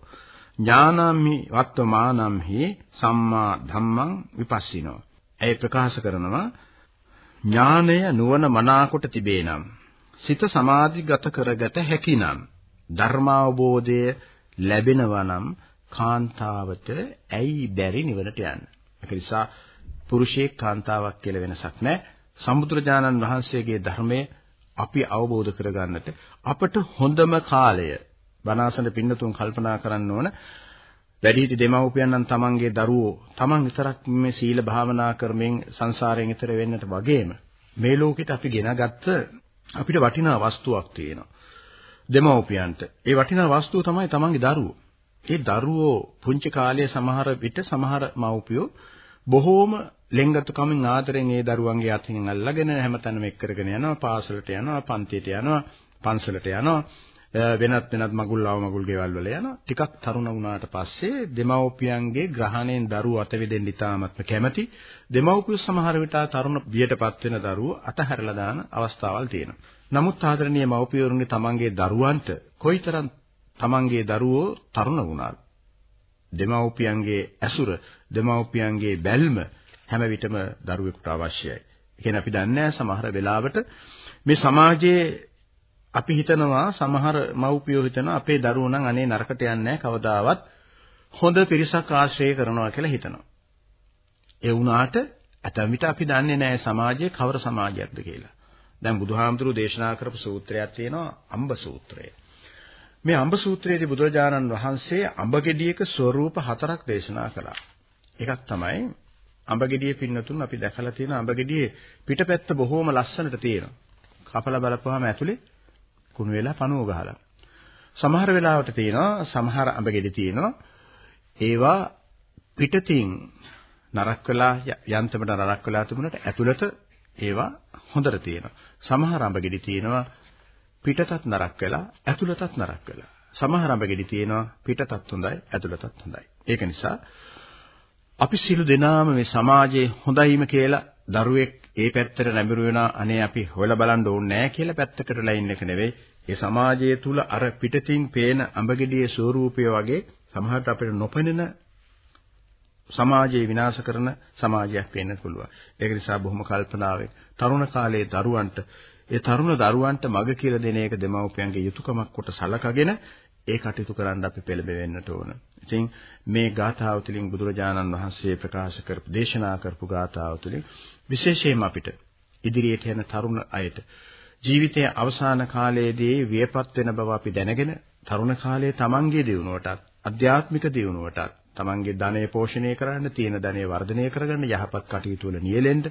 ඥානම්හි වත්තමානම්හි සම්මා ධම්මං විපස්සිනෝ. ඇය ප්‍රකාශ කරනවා ඥානය නුවණ මනාකොට තිබේනම් සිත සමාධිගත කරගත හැකිනම් ධර්මාවබෝධය ලැබෙනවා නම් කාන්තාවට ඇයි බැරි නිවනට යන්න. ඒක නිසා පුරුෂයෙක් කාන්තාවක් කියලා වෙනසක් නැහැ. සම්බුදුරජාණන් වහන්සේගේ ධර්මයේ අපි අවබෝධ කරගන්නට අපට හොඳම කාලය බණාසන පින්නතුන් කල්පනා කරන්න ඕන වැඩිහිටි දෙමව්පියන් නම් තමන්ගේ දරුවෝ තමන් විතරක් මේ සීල භාවනා කරමින් සංසාරයෙන් ඈතර වෙන්නට වගේම මේ ලෝකෙට අපි ගෙනගත්ත අපිට වටිනා වස්තුවක් තියෙනවා. දෙමව්පියන්ට. ඒ වටිනා වස්තුව තමයි තමන්ගේ දරුවෝ. ඒ දරුවෝ පුංචි කාලයේ සමහර විට සමහර මව්පියෝ බොහෝම ලෙන්ගතුකමින් ආදරෙන් ඒ දරුවන්ගේ අතින් අල්ලගෙන හැමතැනම එක් කරගෙන යනවා පාසලට යනවා පන්තියට යනවා පන්සලට යනවා. වෙනත් වෙනත් මගුල් ආව මගුල් ගෙවල් වල යනවා. ටිකක් තරුණ වුණාට පස්සේ දෙමව්පියන්ගේ ග්‍රහණයෙන් දරුවෝ අතවිදෙන්න ඉතාමත්ම කැමැති. දෙමව්පියෝ සමහර විට තරුණ බියටපත් වෙන දරුවෝ අතහැරලා දාන අවස්ථාවල් තියෙනවා. නමුත් ආදරණීය මව්පියවරුන්ගේ තමන්ගේ දරුවන්ට කොයිතරම් තමන්ගේ දරුවෝ තරුණ වුණාද? දෙමව්පියන්ගේ ඇසුර දෙමව්පියන්ගේ බැල්ම හැම විටම දරුවෙකුට අවශ්‍යයි. ඒ අපි දන්නේ සමහර වෙලාවට මේ සමාජයේ අපි හිතනවා සමහර මව්පියෝ හිතනවා අපේ දරුවෝ නම් අනේ නරකට යන්නේ කවදාවත් හොඳ පිරිසක් ආශ්‍රය කරනවා කියලා හිතනවා. ඒ වුණාට ඇතැම් විට අපි දන්නේ නැහැ සමාජයේ කවර සමාජයක්ද කියලා. දැන් බුදුහාමුදුරුවෝ දේශනා කරපු සූත්‍රයක් තියෙනවා අම්බ සූත්‍රය. මේ අම්බ සූත්‍රයේදී බුදුරජාණන් වහන්සේ අඹගෙඩියක ස්වરૂප හතරක් දේශනා කළා. එකක් තමයි අඹගෙඩියේ පින්නතුන් අපි දැකලා තියෙන අඹගෙඩියේ පිටපැත්ත බොහොම ලස්සනට තියෙනවා. කපලා බලපුවාම ඇතුලේ කුණු වෙලා පණුව ගහලා. සමහර වෙලාවට තියෙනවා සමහර අඹගෙඩි තියෙනවා ඒවා පිටතින් නරක් වෙලා යන්තමට නරක් වෙලා තිබුණට ඇතුළත ඒවා හොඳට තියෙනවා. සමහර අඹගෙඩි තියෙනවා පිටතත් නරක් වෙලා ඇතුළතත් නරක් වෙලා. සමහර අඹගෙඩි තියෙනවා පිටතත් හොඳයි ඇතුළතත් හොඳයි. ඒක නිසා අපි සියලු දෙනාම මේ සමාජයේ හොඳයිම කියලා දරුවෙක් ඒ පැත්තට නැඹුරු වෙනා අනේ අපි හොයලා බලන්න ඕනේ නැහැ කියලා පැත්තකටලා ඉන්න එක නෙවෙයි. ඒ සමාජය තුල අර පිටතින් පේන අඹගෙඩියේ ස්වරූපය වගේ සමහරට අපිට නොපෙනෙන සමාජය විනාශ කරන සමාජයක් වෙන්න පුළුවන්. ඒක නිසා බොහොම කල්පනාවෙන් තරුණ කාලයේ දරුවන්ට ඒ තරුණ දරුවන්ට මඟ කියලා දෙන එක දෙමව්පියන්ගේ යුතුයකමක් කොට සලකගෙන ඒ කටයුතු කරන්න අපි පෙළඹෙන්නට ඕන. ඉතින් මේ ගාථාව තුළින් බුදුරජාණන් වහන්සේ ප්‍රකාශ කරපු දේශනා කරපු ගාථාව තුළින් විශේෂයෙන්ම අපිට ඉදිරියට යන තරුණ අයට ජීවිතයේ අවසාන කාලයේදී වියපත් වෙන බව අපි දැනගෙන තරුණ කාලයේ තමන්ගේ දියුණුවටත් අධ්‍යාත්මික දියුණුවටත් තමන්ගේ ධනය පෝෂණය කරන්න තියෙන ධනය වර්ධනය කරගන්න යහපත් කටයුතු වල නියැලෙන්න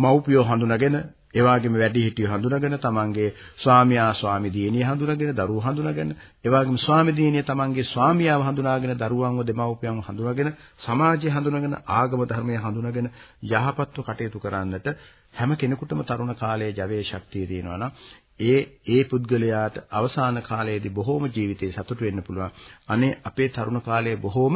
මව්පියෝ හඳුනාගෙන ඒ වගේම වැඩිහිටියෝ හඳුනාගෙන තමන්ගේ ස්වාමියා ස්වාමි දියණිය හඳුනාගෙන දරුවෝ හඳුනාගෙන ඒ වගේම ස්වාමි දියණිය තමන්ගේ ස්වාමියාව හඳුනාගෙන දරුවන්ව දෙමව්පියන්ව හඳුනාගෙන සමාජය හඳුනාගෙන ආගම ධර්මය හඳුනාගෙන යහපත්ව කටයුතු කරන්නට හැම කෙනෙකුටම තරුණ කාලයේ ජවයේ ශක්තිය තියෙනවා නම් ඒ ඒ පුද්ගලයාට අවසාන කාලයේදී බොහෝම ජීවිතේ සතුට වෙන්න පුළුවන්. අනේ අපේ තරුණ කාලයේ බොහෝම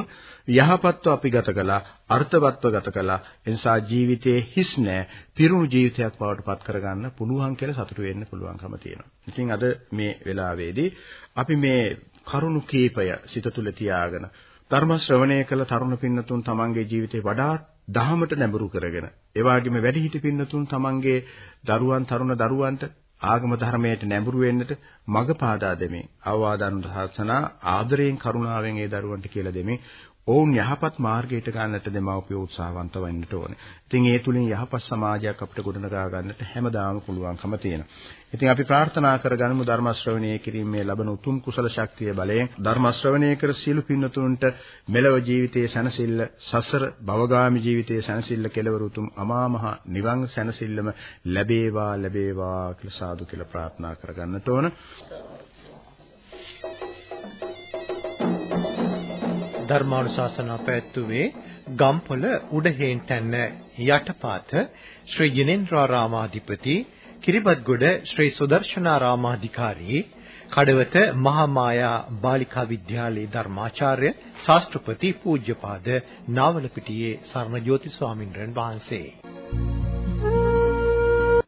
යහපත්ව අපි ගත කළා, අර්ථවත්ව ගත කළා. එනිසා ජීවිතේ හිස් නෑ, පිරුණු ජීවිතයක් බවට පත් කරගන්න පුළුවන් කියලා සතුට වෙන්න පුළුවන්කම තියෙනවා. ඉතින් අද මේ වෙලාවේදී අපි මේ කරුණු කීපය සිත තුළ තියාගෙන ධර්ම ශ්‍රවණය කළ තරුණ පින්නතුන් තමන්ගේ ජීවිතේ වඩාත් දහමට නැඹුරු කරගෙන ඒ වගේම වැඩිහිටි පින්නතුන් තමන්ගේ දරුවන් තරුණ දරුවන්ට ආගම ධර්මයට නැඹුරු වෙන්නට මඟ පාදා දෙමින් අවවාද අනුශාසනා ආදරයෙන් කරුණාවෙන් ඒ දරුවන්ට කියලා දෙමින් ඔවුන් යහපත් මාර්ගයට ගන්නට දෙමව්පියෝ උත්සාහවන්ත වෙන්නට ඕනේ. ඉතින් ඒ තුලින් යහපත් සමාජයක් අපිට ගොඩනගා ගන්නට හැමදාම පුළුවන්කම තියෙනවා. ඉතින් අපි ප්‍රාර්ථනා කරගනිමු ධර්ම ශ්‍රවණය කිරීමේ ලබන උතුම් කුසල ශක්තිය බලයෙන් ධර්ම ශ්‍රවණය කර සීල පින්නතුන්ට මෙලව ජීවිතයේ සැනසෙල්ල සසර භවගාමි ජීවිතයේ සැනසෙල්ල කෙලවර උතුම් අමා මහ නිවන් සැනසෙල්ලම ලැබේවා ලැබේවා කියලා සාදු කියලා ප්‍රාර්ථනා කරගන්නට ඕන. ධර්මානුශාසනා පැවැත්වුවේ ගම්පොළ උඩහේන්තැන්න යටපාත ශ්‍රී ජිනේන්ද්‍රාරාමාධිපති කිරිබත්ගොඩ ශ්‍රී සුදර්ශනාරාමාධිකාරී කඩවත මහා මායා බාලිකා විද්‍යාලයේ ධර්මාචාර්ය ශාස්ත්‍රපති පූජ්‍යපාද නාවලපිටියේ සර්ණජෝති ස්වාමින්වයන් වහන්සේ.